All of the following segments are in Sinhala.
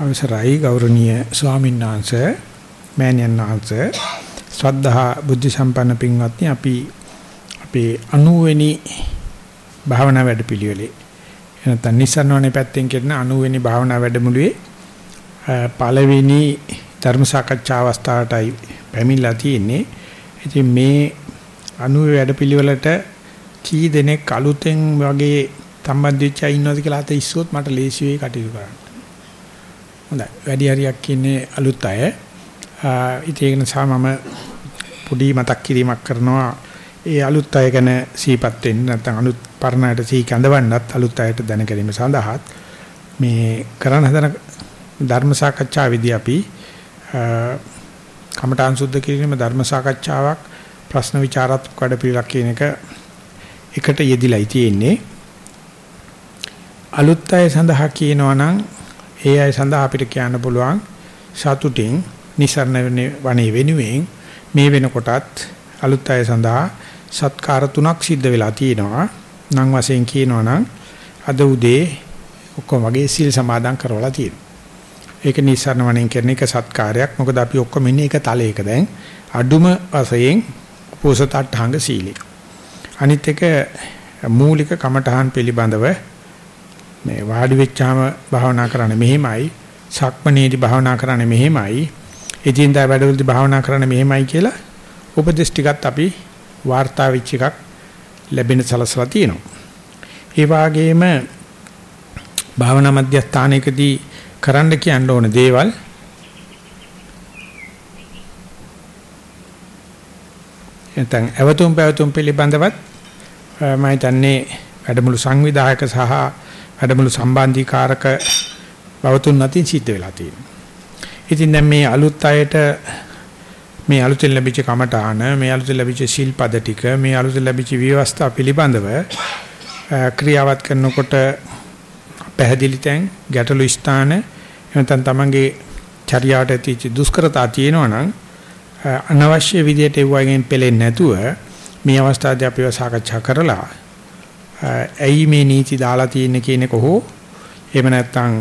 අවසරයි ගෞරවනීය ස්වාමීන් වහන්සේ මෑණියන් වහන්සේ ශ්‍රද්ධා බුද්ධ සම්පන්න පින්වත්නි අපි අපේ 90 වෙනි භාවනා වැඩපිළිවෙලේ එනතන නිසන්වනේ පැත්තෙන් කරන 90 වෙනි භාවනා වැඩමුළුවේ පළවෙනි ධර්ම සාකච්ඡා අවස්ථාවටයි පැමිණලා තියෙන්නේ. ඉතින් මේ 90 වැඩපිළිවෙලට කී දෙනෙක් අලුතෙන් වගේ සම්බන්ධ වෙච්ච අය ඉන්නවද කියලා අත ඉස්සුවොත් මට ලේසි වෙයි කටයුතු කරන්න. හොඳයි. වැඩි හරියක් ඉන්නේ අලුත් අය. ඉතින් ඒක නිසා මම පොඩි මතක් කිරීමක් කරනවා. ඒ අලුත් අය ගැන සීපත් වෙන්න නැත්නම් අලුත් පරණයට සී කැඳවන්නත් අලුත් අයට දැන ගැනීම සඳහාත් මේ කරන හදන ධර්ම සාකච්ඡාවේදී අපි කමඨාන් සුද්ධ කිරීම ධර්ම සාකච්ඡාවක් ප්‍රශ්න විචාරාත්මක වැඩ පිළිලක් කියන එක එකට යෙදිලායි තියෙන්නේ අලුත් අය සඳහා කියනවා නම් ඒ අය සඳහා අපිට කියන්න පුළුවන් සතුටින් නිසරණ වනේ වෙනුවෙන් මේ වෙනකොටත් අලුත් අය සඳහා සත්කාර තුනක් සිද්ධ වෙලා තියෙනවා නම් වශයෙන් කියනවා නම් අද උදේ ඔක්කොම වගේ සීල් සමාදන් කරවලා තියෙනවා ඒක නිසරණ වණෙන් කරන එක සත්කාරයක්. මොකද අපි ඔක්කොම ඉන්නේ එක තලයක දැන්. අඩුම වශයෙන් පෝසත අටහංග සීලී. අනිත් එක මූලික කමඨහන් පිළිබඳව මේ වාඩි වෙච්චාම භාවනා කරන්න මෙහෙමයි සක්මනේදී භාවනා කරන්න මෙහෙමයි එදින්දා වැඩවලදී භාවනා කරන්න මෙහෙමයි කියලා උපදේශ ටිකත් අපි වාර්තා වෙච්ච එකක් ලැබෙන සලසලා තියෙනවා. ඒ වගේම භාවනා මධ්‍යස්ථානයකදී කරන්න කියන්න ඕන දේවල් එතෙන් අවතුම් පැවතුම් පිළිබඳවත් මම හිතන්නේ වැඩමුළු සංවිධායක සහ වැඩමුළු සම්බන්ධීකාරක බවතුන් නැතිව සිද්ධ වෙලා තියෙනවා. ඉතින් දැන් මේ අලුත් අයට මේ අලුතෙන් ලැබිච්ච කමඨාන මේ අලුතෙන් ලැබිච්ච ශිල්පද ටික මේ අලුතෙන් ලැබිච්ච විවස්ථා පිළිබඳව ක්‍රියාවත් කරනකොට පැහැදිලි තැන් ගැටළු ස්ථාන එනතන් තමන්ගේ චර්යාවට ඇතිච්ච දුෂ්කරතා තියෙනවා නම් අනවශ්‍ය විදියට ඒ වගේන් පෙලෙන්නේ නැතුව මේ අවස්ථාවේදී අපිව සාකච්ඡා කරලා ඇයි මේ නීති දාලා තියෙන්නේ කියන එක හෝ එහෙම නැත්නම්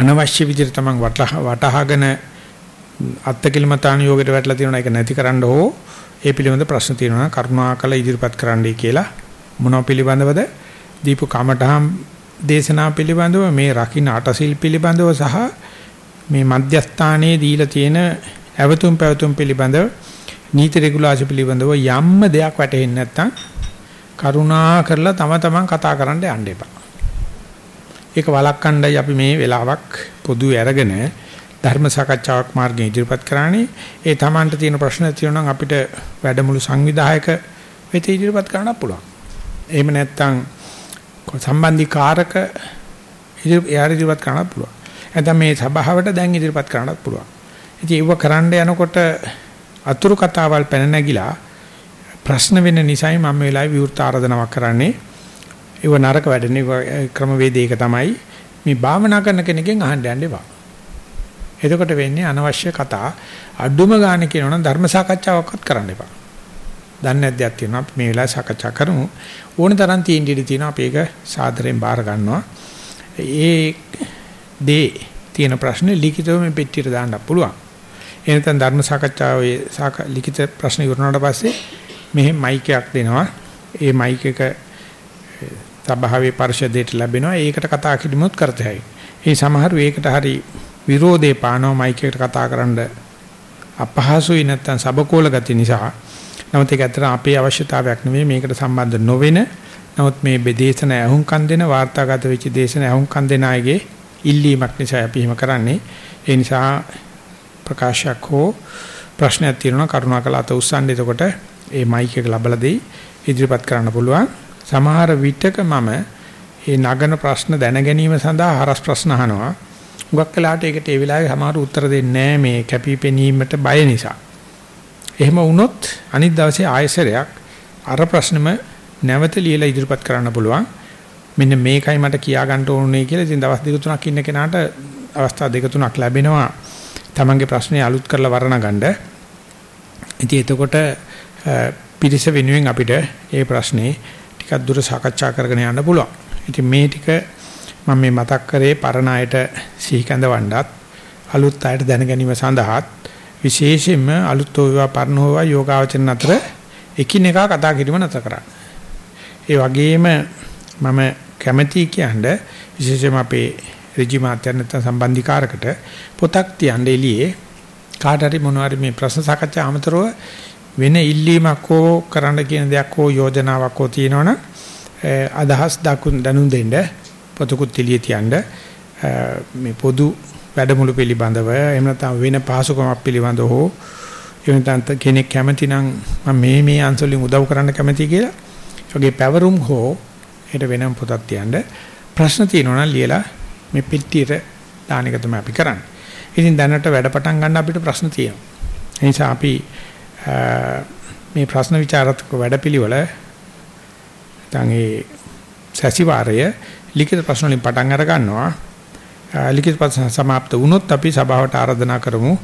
අනවශ්‍ය විදිහට තමන් වටහාගෙන අත්කලමතාන යෝගයට වැටලා තියෙනවා ඒක නැතිකරන්න හෝ ඒ පිළිබඳ ප්‍රශ්න තියෙනවා කරුණාකර ඉදිරිපත් කරන්නයි කියලා මොනව පිළිබඳවද? දීපු කමඨහම් දේශනා පිළිබඳව මේ රකින්න අටසිල් පිළිබඳව සහ මේ මධ්‍යස්ථානයේ දීලා තියෙන ඇවතුම් පැවතුම් පිළිබඳව නීති රෙගුලාසි පිළිබඳව යම්ම දෙයක් වැටහෙන්නේ නැත්නම් කරුණා කරලා තම තමන් කතා කරන්න යන්න එපා. ඒක වළක්වන්නයි අපි මේ වෙලාවක් පොදු අරගෙන ධර්ම සාකච්ඡාවක් මාර්ගයෙන් ඉදිරිපත් කරන්නේ. ඒ තමන්ට තියෙන ප්‍රශ්න තියෙනවා නම් අපිට වැඩමුළු සංවිධායක වෙත ඉදිරිපත් කරන්න පුළුවන්. එහෙම නැත්නම් සම්බන්ධීකාරක එයාට ඉදිරිපත් කරන්නත් පුළුවන්. නැත්නම් මේ සභාවට දැන් ඉදිරිපත් කරන්නත් පුළුවන්. ඉතින් ඒව කරන්න යනකොට අතුරු කතාවල් පැන නැගිලා ප්‍රශ්න වෙන නිසායි මම මේ වෙලාවේ විවෘත ආරාධනාවක් කරන්නේ. ඒව නරක වැඩනේ. ක්‍රමවේදයක තමයි මේ භාවනා කරන කෙනකින් අහන්න යන්න එපා. එතකොට වෙන්නේ අනවශ්‍ය කතා. අඩුම ගානේ කියනවනම් ධර්ම සාකච්ඡාවක්වත් කරන්න එපා. දන්නේ නැද්ද යක් තියෙනවා? අපි මේ වෙලාවේ සාකච්ඡා කරමු. ඕන තරම් තියෙන ඉඩ තියෙනවා. අපි ඒක සාදරයෙන් බාර ගන්නවා. ඒ දේ තියෙන ප්‍රශ්නේ ලිඛිතව මේ පෙට්ටියට දාන්න පුළුවන්. එනතන ධර්ම සාකච්ඡාවේ ලිඛිත ප්‍රශ්න ඉවරනාට පස්සේ මෙහි මයික් එකක් දෙනවා. ඒ මයික් එක සභාවේ පරිශදයට ලැබෙනවා. ඒකට කතා කිරීමත් කරතයි ඒ සමහර වේකට හරි විරෝධේ පානවා මයික් එකට කතා කරන්න අපහසුයි නැත්තම් සබකෝල ගති නිසා. නමුත් ඒක ඇත්තට අපේ අවශ්‍යතාවයක් නෙවෙයි. මේකට සම්බන්ධ නොවෙන. නමුත් මේ බෙදේශන ඇහුම්කන් දෙන වාර්තාගත වෙච්ච දේශන ඇහුම්කන් දෙන අයගේ ඉල්ලීමක් නිසා අපි එහෙම කරන්නේ. ඒ නිසා ප්‍රකාශයක් හෝ ප්‍රශ්නයක් තියෙනවා කරුණාකර අත උස්සන්න. එතකොට ඒ මයික් එක ලබලා දෙයි ඉදිරිපත් කරන්න පුළුවන් සමහර විටක මම මේ නගන ප්‍රශ්න දැන ගැනීම සඳහා හරස් ප්‍රශ්න අහනවා හුඟක් වෙලාවට ඒකට ඒ වෙලාවේ සමහර උත්තර දෙන්නේ නැහැ මේ කැපිපෙනීමට බය නිසා එහෙම වුණොත් අනිත් දවසේ ආයෙසරයක් අර ප්‍රශ්නෙම නැවත ලියලා ඉදිරිපත් කරන්න පුළුවන්. මෙන්න මේකයි මට කියා ගන්න ඕනේ කියලා. ඉතින් දවස් දෙක තුනක් ඉන්න කෙනාට අවස්ථා දෙක තුනක් ලැබෙනවා. තමන්ගේ ප්‍රශ්නේ අලුත් කරලා වර්ණ ගන්න. ඉතින් එතකොට පිරිස වෙනුවෙන් අපිට මේ ප්‍රශ්නේ ටිකක් දුර සාකච්ඡා කරගෙන යන්න පුළුවන්. ඉතින් මේ ටික මම මේ මතක් කරේ පරණ අයට සිහි කැඳවන්නත් අලුත් අයට දැන ගැනීම සඳහාත් විශේෂයෙන්ම අලුත් හෝවා පරණ හෝවා යෝගාවචරණ අතර එකිනෙකා කතා කිරීම නැතර කරා. ඒ වගේම මම කැමැති කියන්නේ විශේෂයෙන්ම අපේ ඍජු මාත්‍යන් නැත්නම් සම්බන්ධිකාරකට පොතක් තියන්න එළියේ කාට හරි මොනවාරි මේ ප්‍රශ්න සාකච්ඡා අමතරව වෙන ඉල්ලීමක් හෝ කරන්න කියන දෙයක් හෝ යෝජනාවක් හෝ තියෙනවනම් අදහස් දකුන් දනුම් දෙන්න පොතකුත් එළියේ තියන්න මේ පොදු වැඩමුළු පිළිබඳව එහෙම නැත්නම් වෙන පහසුකමක් පිළිබඳව හෝ එහෙම නැත්නම් කෙනෙක් කැමති නම් මම මේ මේ අංශවලින් උදව් කරන්න කැමතියි කියලා ඒගේ පැවරුම් හෝ හෙට වෙනම පොතක් තියන්න ප්‍රශ්න තියෙනවා නම් ලියලා මේ පිටියට දාන එක තමයි අපි කරන්නේ. ඉතින් දැනට වැඩ පටන් ගන්න අපිට ප්‍රශ්න තියෙනවා. ඒ නිසා අපි මේ ප්‍රශ්න විචාරත්මක වැඩපිළිවෙල දැන් ඒ සැසිවාරය ලිඛිත ප්‍රශ්න වලින් පටන් අර ගන්නවා. ලිඛිත ප්‍රශ්න સમાપ્ત වුණොත් අපි සභාවට ආරාධනා කරමු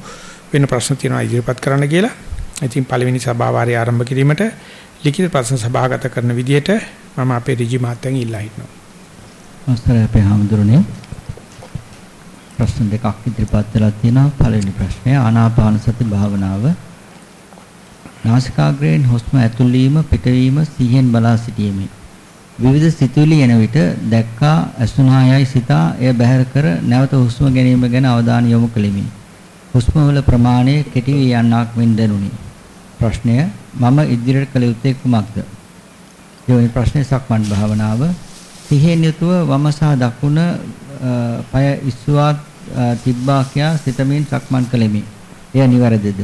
වෙන ප්‍රශ්න තියෙනවා ඉදිරිපත් කරන්න කියලා. ඉතින් පළවෙනි සභාවාරය ආරම්භ කිරීමට ලිඛිත ප්‍රශ්න සභාගත කරන විදිහට මම අපේ ඍජු මාත්‍යන් ඉල්ලා හිටනවා. අවසරයි අපේ හැමදෙරෝනේ ප්‍රශ්න දෙකක් ඉදිරිපත් වෙලා තියෙනවා. පළවෙනි ප්‍රශ්නය ආනාපාන සති භාවනාව. නාසිකාග්‍රයෙන් හුස්ම ඇතුල් වීම පිටවීම සිහියෙන් බලා සිටීමේ. විවිධ සිතුවිලි එන විට දැක්කා අසුනායයි සිතා එය බැහැර කර නැවත හුස්ම ගැනීම ගැන අවධානය යොමු කෙලිමි. හුස්ම වල ප්‍රමාණය කෙටි වී යන්නක් මෙන් දැනුනි. ප්‍රශ්නය මම ඉදිරියට කළ යුත්තේ කුමක්ද? දෙවෙනි ප්‍රශ්නේ සක්මන් භාවනාව සිහියෙන් යුතුව වම සහ දකුණ পায় ඉස්සුවා තිබ්බා කියා සිතමින් සක්මන් කළෙමි. එය නිවැරදිද?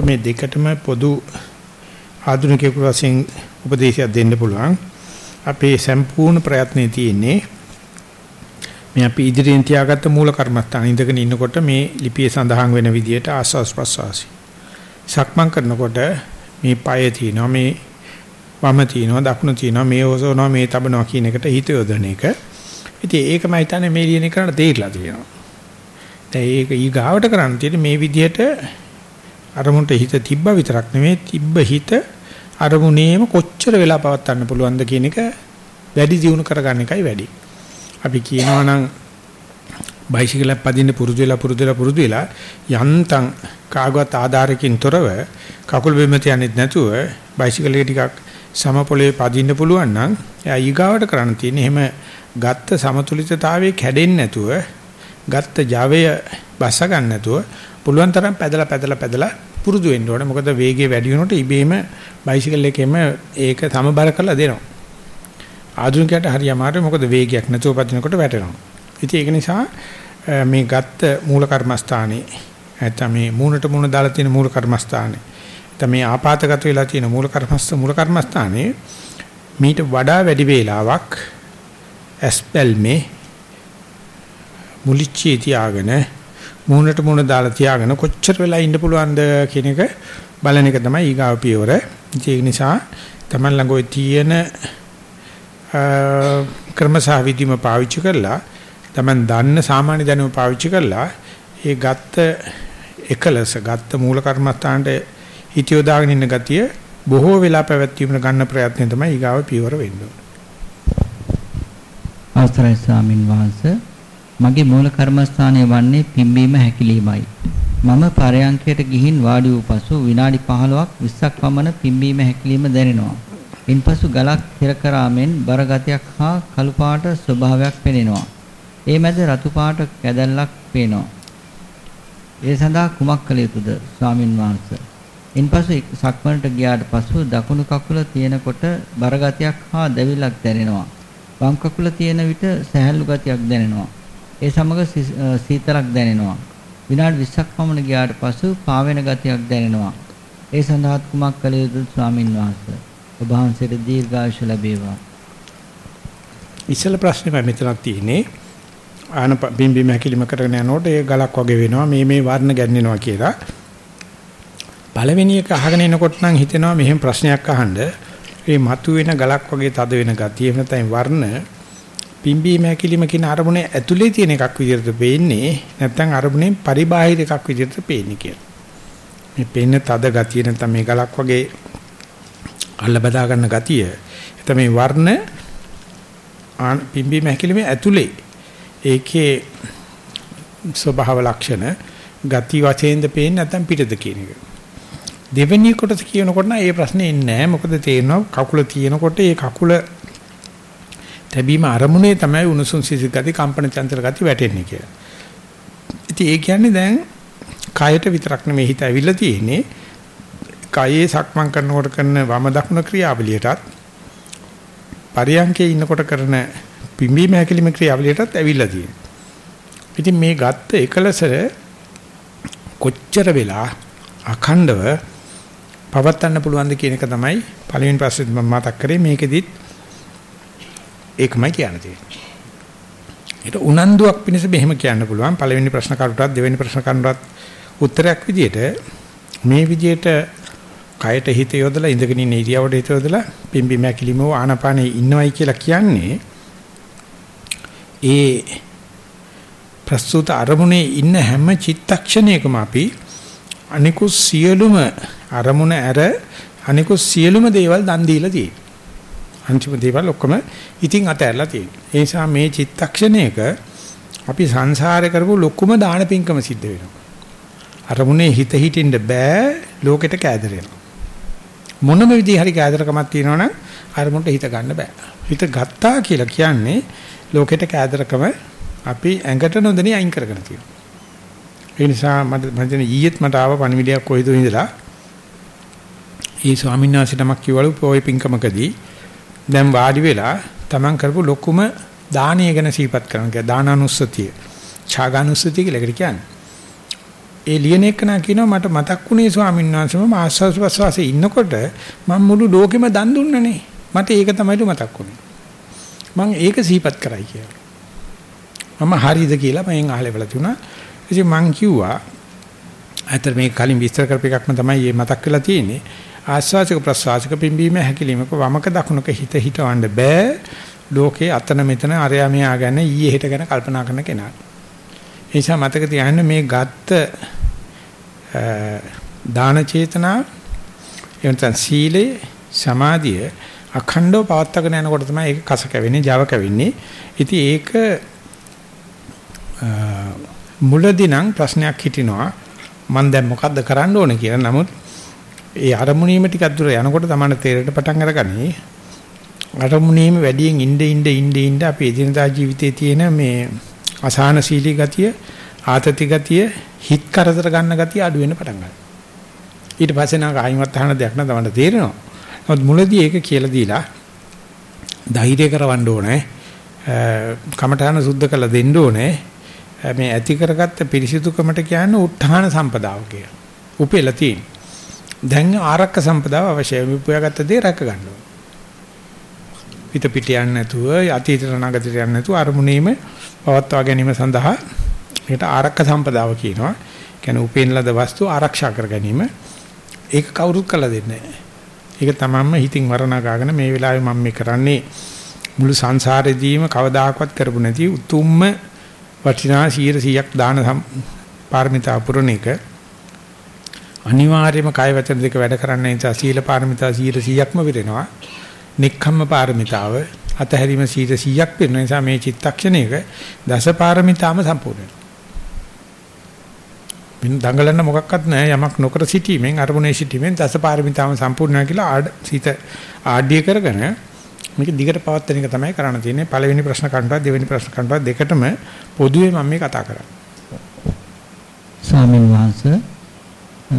මේ දෙකටම පොදු ආධුනිකයෙකු වශයෙන් උපදේශයක් දෙන්න පුළුවන්. අපේ සම්පූර්ණ ප්‍රයත්නයේ තියෙන්නේ මේ අපි ඉදිරියෙන් තියාගත්ත මූල කර්මස්ථාන ඉඳගෙන ඉන්නකොට මේ ලිපියේ සඳහන් වෙන විදිහට ආස්වාස් ප්‍රසවාසි. සක්මන් කරනකොට මේ পায় තියෙනවා මේ වම තියෙනවා දකුණ තියෙනවා මේ ඔසවනවා මේ තබනවා කියන එකට හිත යොදන එක. ඉතින් ඒක මම හිතන්නේ මේ ලියන එකට තේරිලා තියෙනවා. දැන් ඒක ඊගාවට කරන්න තියෙන්නේ මේ විදිහට අරමුණට හිත තිබ්බ විතරක් නෙමෙයි තිබ්බ හිත අරමුණේම කොච්චර වෙලා පවත්වන්න පුළුවන්ද කියන එක වැඩි දියුණු කරගන්න එකයි වැඩි. අපි කියනවා නම් බයිසිකලයක් පදින්න පුරුදු වෙලා පුරුදු වෙලා පුරුදු වෙලා යන්තම් කාගවත් ආධාරකින් තොරව කකුල් බිම තියන්නෙත් නැතුව බයිසිකලේ ටිකක් සමපොලේ පදින්න පුළුවන් නම් එයා ඊගාවට කරන්න තියෙන්නේ එහෙම ගත්ත සමතුලිතතාවයේ කැඩෙන්නේ නැතුව ගත්ත Javaය බස ගන්න නැතුව පුළුවන් තරම් පැදලා පැදලා පැදලා පුරුදු වෙන්න ඕනේ. මොකද වේගය වැඩි වෙනකොට ඉබේම බයිසිකල් එකෙම ඒක සමබර කරලා දෙනවා. ආධුනිකයට හරි අමාරුයි මොකද වේගයක් නැතුව පදිනකොට වැටෙනවා. ඉතින් ඒක නිසා මේ ගත්ත මූල කර්මස්ථානේ නැත්නම් මේ මූණට මූණ දාලා තියෙන මූල කර්මස්ථානේ නැත්නම් මේ ආපాతගත වෙලා තියෙන මූල කර්මස්ථ මූල කර්මස්ථානේ මීට වඩා වැඩි වේලාවක් ඇස්පල්මේ මුලිච්චේ තියාගෙන මූණට මූණ දාලා තියාගෙන කොච්චර වෙලා ඉන්න පුළුවන්ද කියන එක බලන එක තමයි ඊගාව පියවර. ඒක නිසා Taman ළඟ ඔය තියෙන ක්‍රමසහ විදිම පාවිච්චි කරලා Taman දන්න සාමාන්‍ය දැනුම පාවිච්චි කරලා ඒ ගත්ත එකලස ගත්ත මූල කර්මස්ථානට හිතියෝ දාගෙන ඉන්න ගතිය බොහෝ වෙලා පැවැත්වීමට ගන්න ප්‍රයත්නය තමයි ඊගාව පියවර වෙන්න ඕනේ. අවසරයි ස්වාමින් වහන්සේ මගේ මූල කර්මස්ථානය වන්නේ පිම්බීම හැකිලීමයි. මම පරයන්කයට ගිහින් වාඩි වූ පසු විනාඩි 15ක් 20ක් පමණ පිම්බීම හැකිලිම දැනෙනවා. ඉන්පසු ගලක් හිර කරාමෙන් බර ගතියක් හා කළු පාට ස්වභාවයක් පෙනෙනවා. ඒ මැද රතු පාට කැදල්ලක් පේනවා. ඒ සඳහා කුමක් කළ යුතුද ස්වාමින් වහන්සේ? ඉන්පසු සක්මනට ගියාට පසු දකුණු කකුල තියෙනකොට බර ගතියක් හා දැවිල්ලක් දැනෙනවා. වම් කකුල තියෙන විට සැහැල්ලු ගතියක් දැනෙනවා. ඒ සමග සීතලක් දැනෙනවා. විනාඩි 20ක් පමණ ගියාට පසු පාවෙන ගතියක් දැනෙනවා. ඒ සඳහා කුමක් කළ යුතුද ස්වාමින් වහන්සේ? ඔබ වහන්සේට දීර්ඝායුෂ ලැබේවා. ඉස්සල ප්‍රශ්නේ මම මෙතනක් තියෙන්නේ. ආන බිම්බි මහකිලිම කරගෙන යනකොට ඒ ගලක් වගේ වෙනවා මේ මේ වර්ණ ගැන්වෙනවා කියලා. පළවෙනි එක අහගෙන එනකොට නම් හිතෙනවා මෙහෙම ප්‍රශ්නයක් අහන්න. මේ මතුවෙන ගලක් වගේ තද වෙන ගතිය එහෙම නැත්නම් වර්ණ පිම්බීම හැකිලිම කියන අරමුණේ ඇතුලේ තියෙන එකක් විදිහට පේන්නේ නැත්නම් අරමුණේ පරිබාහිර එකක් විදිහට පේන්නේ කියලා. මේ පේන තද ගතිය නැත්නම් මේ ගලක් වගේ අල්ල බදා ගන්න ගතිය. එතන මේ වර්ණ පිම්බීම හැකිලිමේ ඇතුලේ ඒකේ ස්වභාව ලක්ෂණ ගති වශයෙන්ද පේන්නේ නැත්නම් පිටද කියන එක. දෙවෙනි කොටස කියනකොට නම් ඒ ප්‍රශ්නේ එන්නේ නැහැ. මොකද තේරෙනවා කකුල තියෙනකොට ඒ කකුල තැබීම අරමුණේ තමයි උණුසුම් සිසිල් ගති කම්පන චංචල ගති වැටෙන්නේ කියලා. ඉතින් ඒ කියන්නේ දැන් කයට විතරක් නෙමෙයි හිත ඇවිල්ලා තියෙන්නේ. කයේ සක්මන් කරනකොට කරන වම දකුණ ක්‍රියාවලියටත් පරියංකේ ඉන්නකොට කරන පිම්බීම හැකිලිම ක්‍රියාවලියටත් ඇවිල්ලා තියෙනවා. ඉතින් මේ ගත්ත එකලසර කොච්චර වෙලා අඛණ්ඩව පවත්වන්න පුළුවන්ද කියන එක තමයි පළවෙනි ප්‍රශ්නේ මම මතක් කරේ මේකෙදිත් ඒකමයි කියන්න තියෙන්නේ. ඒක උනන්දුවක් පිණිස මෙහෙම කියන්න පුළුවන් පළවෙනි ප්‍රශ්න කරුටත් දෙවෙනි ප්‍රශ්න කරුටත් උත්තරයක් විදියට මේ විදියට කයට හිත යොදලා ඉඳගෙන ඉන්න ඉරියව්වට හිත යොදලා පිම්බි මැකිලිමෝ ආනපානේ ඉන්නවයි කියලා කියන්නේ ඒ ප්‍රස්තුත අරමුණේ ඉන්න හැම චිත්තක්ෂණයකම අපි අනිකුත් සියලුම අරමුණ ඇර අනිකුත් සියලුම දේවල් දන් දීලා තියෙනවා. අන්තිම දේවල් ඔක්කොම ඉතින් අතහැරලා තියෙනවා. ඒ නිසා මේ චිත්තක්ෂණයක අපි සංසාරේ කරපු ලොකුම දාන පින්කම සිද්ධ වෙනවා. අරමුණේ හිත හිටින්න බෑ ලෝකෙට කෑදරෙනවා. මොනම විදිහ හරි කෑදරකමක් තියෙනවනම් අරමුණට හිත ගන්න බෑ. හිත ගත්තා කියලා කියන්නේ ලෝකෙට කෑදරකම අපි ඇඟට නොදෙනී අයින් කරගෙන තියෙනවා. ඒ නිසා මට මම ඊයේත් මට ආව පණිවිඩයක් කොයිද ඉඳලා ඒ ස්වාමීන් වහන්සේ නමක් කිව්වලු පොයි පින්කමකදී දැන් වාඩි වෙලා තමන් කරපු ලොකුම දානීය ගැන සිහිපත් කරනවා. කියන්නේ දානානුස්සතිය. ඡාගානුස්සතිය කියලා ඒකට කියන්නේ. ඒ ලියන එක නා කියනවා මට මතක් වුණේ ස්වාමීන් වහන්සේ මම ආස්වාස් ප්‍රස්වාසයේ ඉන්නකොට මම මුළු ලෝකෙම දන් දුන්නනේ. මට ඒක තමයිලු මතක් වුණේ. මම ඒක සිහිපත් කරයි කියලා. මම හරිද කියලා මම අහලා බලලා තුනා. ඉතින් මං කිව්වා අතර මේ කලින් විස්තර කරපු එකක්ම තමයි මේ මතක් වෙලා තියෙන්නේ. ආස්වාසික ප්‍රසවාසික පිම්බීම හැකිලිමක වමක දකුණක හිත හිතවන්න බෑ. ලෝකේ අතන මෙතන අරයා මෙයා ගැන ඊයේ හෙට ගැන කල්පනා කරන කෙනා. ඒ නිසා මතක තියාගන්න මේ ගත්ත දාන චේතනා එවනතන් සීලේ සමාධිය අඛණ්ඩව පවත්වාගෙන යනකොට තමයි ඒක කස කැවෙන්නේ Java කැවෙන්නේ. ඉතින් ඒක මුලදී නම් ප්‍රශ්නයක් හිටිනවා මම දැන් මොකද්ද කරන්න ඕනේ කියලා. නමුත් ඒ අරමුණීම ටිකක් දුර යනකොට තමයි තේරෙට පටන් අරගන්නේ. අරමුණීම වැඩියෙන් ඉnde ඉnde ඉnde ඉnde අපි එදිනදා ජීවිතයේ තියෙන මේ අසහනශීලී ගතිය, ආතති ගතිය, හිත කරදර ගන්න ගතිය අඩු වෙන්න පටන් ගන්නවා. ඊට පස්සේ නම් ආයිමත් අහන දෙයක් නම් තමයි තේරෙනවා. නමුත් මුලදී ඒක කියලා දීලා ධෛර්ය කරවන්න ඕනේ. කමඨාන සුද්ධ කළ දෙන්න ඕනේ. මේ ඇති කරගත්ත පිරිසිදුකමට කියන්නේ උත්හාන සම්පදාව කියලා. උපෙලා තියෙන. දැන් ආරක්ක සම්පදාව අවශ්‍යයි. උපයාගත්ත දේ රැක ගන්න ඕනේ. පිට පිට යන්නේ නැතුව අතීතට අනාගතයට යන්නේ නැතුව අරමුණේම පවත්වා ගැනීම සඳහා ඒකට ආරක්ක සම්පදාව කියනවා. කියන්නේ උපේන ලද වස්තු ආරක්ෂා කර ගැනීම. ඒක කවුරුත් කළ දෙන්නේ නැහැ. ඒක තමන්ම හිතින් වරණා ගාගෙන මේ වෙලාවේ මම මේ කරන්නේ මුළු සංසාරෙදීම කවදාකවත් කරපු නැති උතුම්ම වටිනා 100ක් දාන පාරමිතා පුරණ එක අනිවාර්යයෙන්ම කය වචන දෙක වැඩ කරන්න නිසා සීල පාරමිතා 100ක්ම පිරෙනවා. නික්ඛම්ම පාරමිතාව අතහැරීම 100ක් පිරෙන නිසා මේ චිත්තක්ෂණයක දස පාරමිතාම සම්පූර්ණ වෙනවා. දඟලන්න මොකක්වත් නැහැ යමක් නොකර සිටීමෙන් අරමුණේ සිටීමෙන් දස පාරමිතාම සම්පූර්ණ වෙනවා කියලා ආඩ සිත ආඩ්‍ය කරගෙන මේක දිගට පවත්වන එක තමයි කරන්න තියෙන්නේ පළවෙනි ප්‍රශ්න කණ්ඩායම් දෙවෙනි ප්‍රශ්න කණ්ඩායම් දෙකටම පොදුවේ මම මේ කතා කරන්නේ ස්වාමීන් වහන්සේ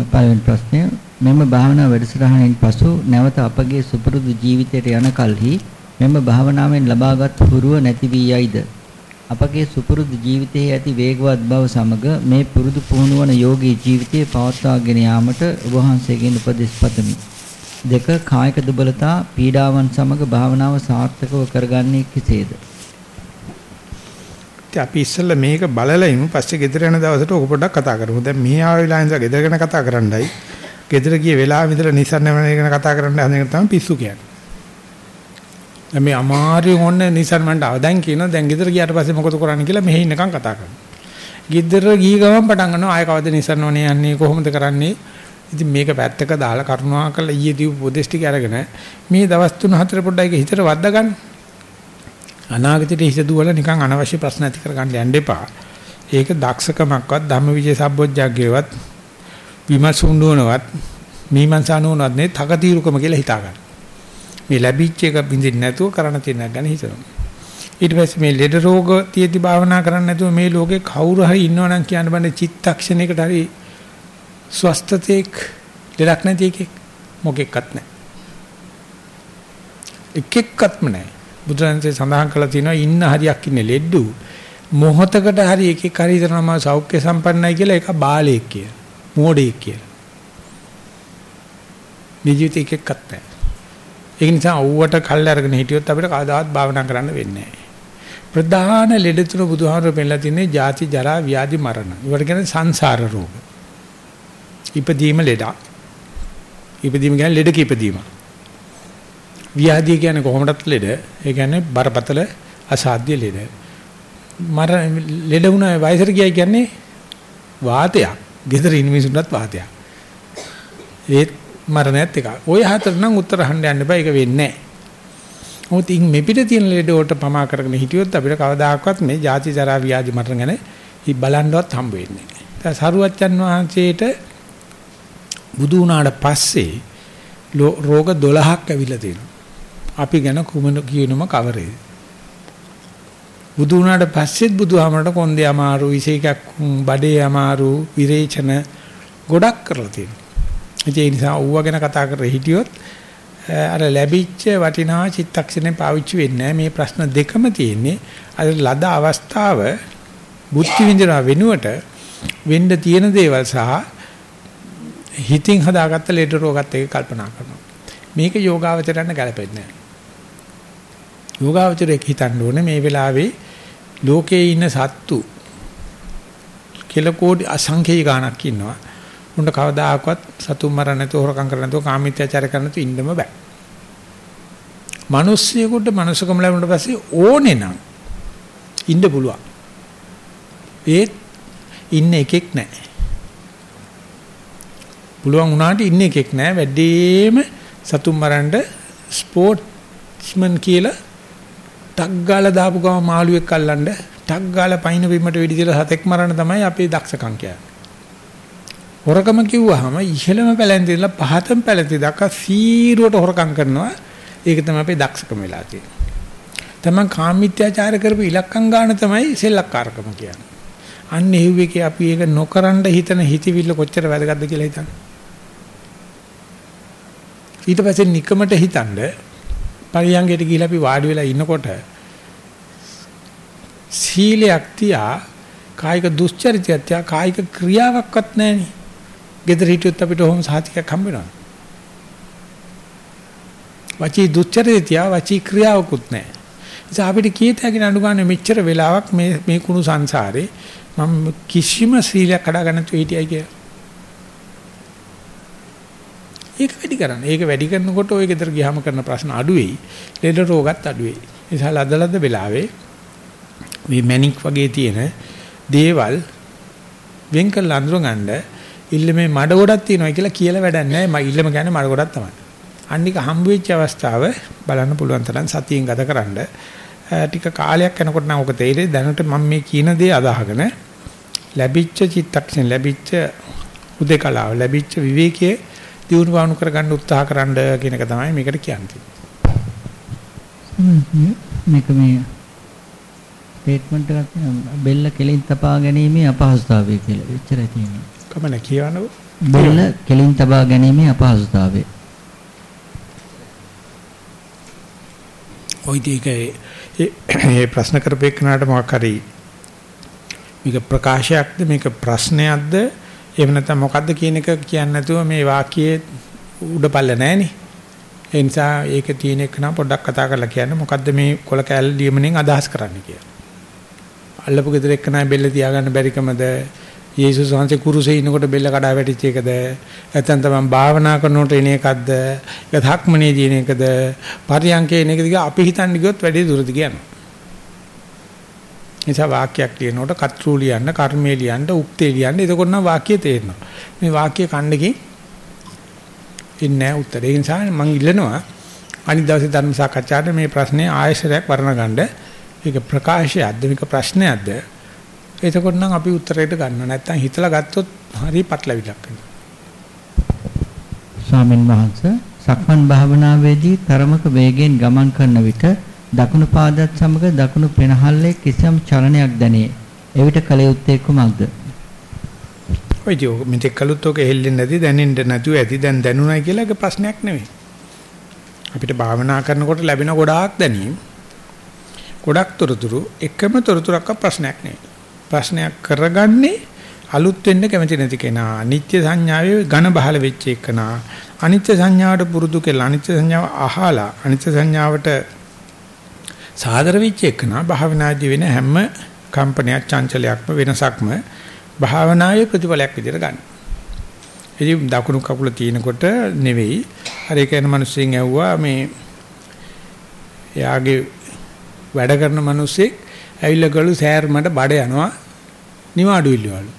පළවෙනි ප්‍රශ්නය මෙම භාවනා වැඩසටහනින් පසු නැවත අපගේ සුපුරුදු ජීවිතයට යන කලෙහි මෙම භාවනාවෙන් ලබාගත් හුරුව නැති වී යයිද අපගේ සුපුරුදු ජීවිතයේ ඇති වේගවත් බව සමග මේ පුරුදු පුහුණුවන යෝගී ජීවිතයේ පවත්වාගෙන යාමට ඔබ වහන්සේගෙන් උපදෙස් පතමි දෙක කායික දුබලතා පීඩාවන් සමග භාවනාව සාර්ථකව කරගන්නේ කෙසේද? අපි ඉස්සෙල්ලා මේක බලලා ඉමු පස්සේ ගෙදර යන දවසට ඔක පොඩ්ඩක් කතා කරමු. දැන් මේ ආව වෙලාවෙ ඉඳලා ගෙදර ගැන කතා කරන්නයි. ගෙදර ගිය වෙලාවෙ ඉඳලා නිසන්න වෙන ගැන කතා කරන්න හදන එක තමයි පිස්සු කියන්නේ. දැන් මේ අමාරු ඕන නිසන් මන්ට ආව දැන් කියනවා දැන් ගෙදර ගියාට පස්සේ මොකද කරන්නේ කියලා මෙහි ඉන්නකම් කතා කරනවා. ගෙදර ගිය ගමන් පටන් ගන්නවා ආයෙ කවද නිසන් ඕනේ යන්නේ කොහොමද කරන්නේ ඉතින් මේක පැත්තක දාලා කරුණාකරලා ඊයේ දීපු උපදේශ ටික අරගෙන මේ දවස් තුන හතර පොඩ්ඩයි හිතට වද්දා ගන්න. අනාගතයට හිත දුවලා නිකන් අනවශ්‍ය ප්‍රශ්න ඇති කරගන්න යන්න එපා. ඒක දක්ෂකමක්වත් ධම්මවිජය සම්බොජ්ජග්ගේවත් විමසුණුවනවත් මීමන්සානුවනවත් නේ තකතිරුකම කියලා හිතා ගන්න. මේ ලැබිච්ච එක බින්දින් නැතුව කරණ තියෙන ගැන හිතනවා. ඊට පස්සේ මේ ලෙඩ රෝග තියෙදි භාවනා කරන්න නැතුව මේ ලෝකේ කවුරු හරි ඉන්නවනම් කියන්න බෑ චිත්තක්ෂණයකට හරි ස්වස්තතේක් ලෙඩක් නැති එකෙක් මොකෙක්වත් නැහැ. එක එක්කත්ම නැහැ. බුදුරජාණන්සේ සඳහන් කළා තියෙනවා ඉන්න හරියක් ඉන්නේ ලෙඩු මොහතකට හරි එක එක හරි හිතනවා සෞඛ්‍ය සම්පන්නයි කියලා ඒක බාලයෙක් කියලා. මෝඩයෙක් කියලා. මේ ජීවිතේ එක එක්කත් නැහැ. ඒක නිසා ඌවට කල් අරගෙන හිටියොත් අපිට කවදාවත් භාවනා කරන්න වෙන්නේ නැහැ. ප්‍රධාන ලෙඩ තුන බුදුහාමර පෙන්නලා තින්නේ ජාති ජරා ව්‍යාධි මරණ. ඒවට කියන්නේ සංසාර රෝග. ඉපදීම ලෙඩක්. ඉපදීම කියන්නේ ලෙඩක ඉපදීම. ව්‍යාධිය කියන්නේ කොහොමදත් ලෙඩ. ඒ කියන්නේ බරපතල අසාධ්‍ය ලෙඩ. මර ලෙඩ වුණා වයසට ගියයි කියන්නේ වාතයක්. gedara ඉන්න මිනිසුන්ටත් වාතයක්. ඒත් මරණයත් එක. ওই හතර නම් උත්තර හන්න යන්න බෑ ඒක වෙන්නේ නැහැ. මොකද ඉන් මෙපිට තියෙන ලෙඩ වලට පමා කරගෙන හිටියොත් අපිට කවදාකවත් මේ ජාති ජරා ව්‍යාධි මරණ ගැන හි බලන්නවත් හම්බ වෙන්නේ නැහැ. දැන් සරුවච්චන් වහන්සේට බුදු වුණාට පස්සේ රෝග 12ක් ඇවිල්ලා තියෙනවා. අපි ගැන කුමන කියනම කවරේද? බුදු වුණාට පස්සෙත් බුදුහාමරට කොන්දේ අමාරු, විශේෂයක් බඩේ අමාරු, විරේචන ගොඩක් කරලා තියෙනවා. ඒ නිසා ඌව ගැන කතා කරලා හිටියොත් අර ලැබිච්ච වටිනා චිත්තක්ෂණේ පාවිච්චි වෙන්නේ මේ ප්‍රශ්න දෙකම තියෙන්නේ අර ලද අවස්ථාව බුද්ධ විඳිනා වෙනුවට වෙන්න තියෙන දේවල් සහ හිතින් හදාගත්ත ලෙඩ රෝගات එක කල්පනා කරනවා මේක යෝගාවචරයන්ට ගැලපෙන්නේ නැහැ යෝගාවචරයේ හිතන්න ඕනේ මේ වෙලාවේ ලෝකේ ඉන්න සත්තු කෙලකෝටි අසංඛේය ගාණක් ඉන්නවා උන්ට කවදාකවත් සතුන් මරන්න නැතුව හොරකම් කරන්න නැතුව කාමීත්‍යචාර කරන්න නැතුව ඉන්නම බෑ. මිනිස්සුයෙකුට මනුස්සකම ලැබුණට පස්සේ ඕනේ නම් ඉන්න පුළුවන්. ඒත් ඉන්න එකෙක් නැහැ. පුළුවන් වුණාට ඉන්න එකෙක් නැහැ. වැඩිම සතුන් මරන්න ස්පෝර්ට්ස්මන් කියලා ටක් ගාලා දාපු ගම මාළුවෙක් අල්ලන්න ටක් ගාලා පයින් බිමට වෙඩි දාලා සතෙක් මරන්න තමයි අපේ දක්ෂකම් කියන්නේ. හොරකම කිව්වහම ඉහළම පැලැන්ති ඉඳලා පහතම පැලැන්ති දක්වා සීරුවට හොරකම් කරනවා. ඒක තමයි අපේ දක්ෂකම වෙලා තියෙන්නේ. තමන් කාමීත්‍යාචාර කරපු ඉලක්කම් ගන්න තමයි සෙල්ලක්කාරකම කියන්නේ. අන්න එහුවේකේ අපි ඒක නොකරන හිතන හිතවිල්ල කොච්චර වැදගත්ද කියලා හිතන්න. ඊට පස්සේ නිකමට හිතනද පරියංගයට ගිහිල්ලා අපි වාඩි වෙලා ඉන්නකොට සීලයක් තියා කායික දුස්චරිතයක් තියා කායික ක්‍රියාවක්වත් නැහෙනේ. ගෙදර හිටියොත් අපිට ඔහොම සාතිකයක් හම්බ වෙනවා. වචී දුච්චරිතය වචී ක්‍රියාවකුත් නැහැ. ඉතින් අපිට කීයට හැකින අනුගානේ මෙච්චර වෙලාවක් මේ මේ කුණු සංසාරේ මම කිසිම සීලයක් හදාගන්න නැතුව හිටියයි කියලා. ඒක වැඩි කරන්න. ඒක වැඩි කරනකොට ওই ගෙදර ගියාම කරන ප්‍රශ්න අඩු වෙයි. ලෙඩ රෝගත් අඩු වෙයි. ඒ නිසා ලදලද වෙලාවේ මේ මැනික් වගේ තියෙන දේවල් වෙන් කරලා අඳුරගන්න ඉල්ලමේ මඩ ගොඩක් තියෙනවා කියලා කියලා වැඩක් නැහැ. මම ඉල්ලම කියන්නේ මඩ ගොඩක් තමයි. අනික හම්බ වෙච්ච අවස්ථාව බලන්න පුළුවන් තරම් සතියෙන් ගතකරනද ටික කාලයක් යනකොට නම් ඔක තේරෙයි දැනට මම මේ කියන දේ අදාහගෙන ලැබිච්ච චිත්තක්ෂණ ලැබිච්ච උදේකලාව ලැබිච්ච විවේකයේ දියුණු වණු කරගන්න උත්සාහ කරන්න කියන එක තමයි මේකට කියන්නේ. මේක මේ ස්ටේට්මන්ට් එකක් බෙල්ල කෙලින් තපා ගැනීමේ අපහසුතාවය කියලා. එච්චරයි තියෙන්නේ. කමන කියවනව බෙල්ල කෙලින් තබා ගැනීමේ අපහසුතාවය. ওই දෙකේ ඒ ප්‍රශ්න කරපේකනට මොකක් හරි මේක ප්‍රකාශයක්ද මේක ප්‍රශ්නයක්ද එහෙම නැත්නම් මොකද්ද කියන එක කියන්නේ නැතුව මේ වාක්‍යයේ උඩපල්ල නැහෙනේ. ඒ නිසා ඒක තියෙන එක නම් පොඩ්ඩක් කතා කරලා කියන්න මොකද්ද මේ කොල කැල් ලියමනෙන් අදහස් කරන්නේ කියලා. අල්ලපු ගෙදර එක්ක නෑ බෙල්ල තියාගන්න බැරිකමද? යේසුස් වහන්සේ කුරුසේ ඉනකොට බෙල්ල කඩා වැටිච්ච එකද? නැත්නම් තමයි භාවනා කරනකොට එන එකක්ද? ඒක ධක්මනේ දින එකද? පරියංකේ එන එකද අපි හිතන්නේ ගියොත් වැඩි දුරද කියනවා. නිසා වාක්‍යයක් ලියනකොට කත්රු ලියන්න කර්මේ ලියන්න උක්තේ ලියන්න එතකොට නම් වාක්‍යය තේරෙනවා මේ වාක්‍ය කණ්ඩකින් ඉන්නේ උත්තර ඒ නිසා මම ඉල්ලනවා අනිත් දවසේ ධර්ම සාකච්ඡාවේ මේ ප්‍රශ්නේ ආයශරයක් වර්ණ ගන්න ඒක ප්‍රකාශයක්ද මේක ප්‍රශ්නයක්ද? එතකොට නම් අපි උත්තරයට ගන්නවා. නැත්තම් හිතලා ගත්තොත් හරි පටලවිලක් වෙනවා. ස්වාමින් වහන්සේ සක්මන් භාවනාවේදී තරමක වේගයෙන් ගමන් කරන විට දකුණු පාදත් සමග දකුණු පෙනහල්ලේ කිසියම් චලනයක් දැනේ. එවිට කල යුත්තේ කුමක්ද? ඔය ජෝ මෙතෙක් කලුත් ඔක හෙල්ලෙන්නේ නැති දැනෙන්න නැතුව ඇති දැන් දැනුණයි කියලා ඒක ප්‍රශ්නයක් නෙවෙයි. අපිට භාවනා කරනකොට ලැබෙන ගොඩාක් දැනීම් ගොඩක් තොරතුරු එකම තොරතුරක්ක ප්‍රශ්නයක් නෙවෙයි. ප්‍රශ්නයක් කරගන්නේ අලුත් වෙන්න කැමති නැති කෙනා. නිත්‍ය සංඥාවේ ඝන බහල වෙච්ච එකනා. අනිත්‍ය සංඥාවට පුරුදු කියලා අනිත්‍ය සංඥාව අහලා අනිත්‍ය සංඥාවට සාදර වෙච්ච එකනා භාවනාදී වෙන හැම කම්පනයක් චංචලයක්ම වෙනසක්ම භාවනාවේ ප්‍රතිඵලයක් විදිහට ගන්න. ඉතින් දකුණු කකුල තියෙනකොට නෙවෙයි අර ඒක යන මිනිස්සුන් ඇහුවා මේ එයාගේ වැඩ කරන මිනිස්සෙක් ඇවිල්ලා ගලු සෑර් මට බඩ යනවා නිවාඩු ඉල්ලවලු.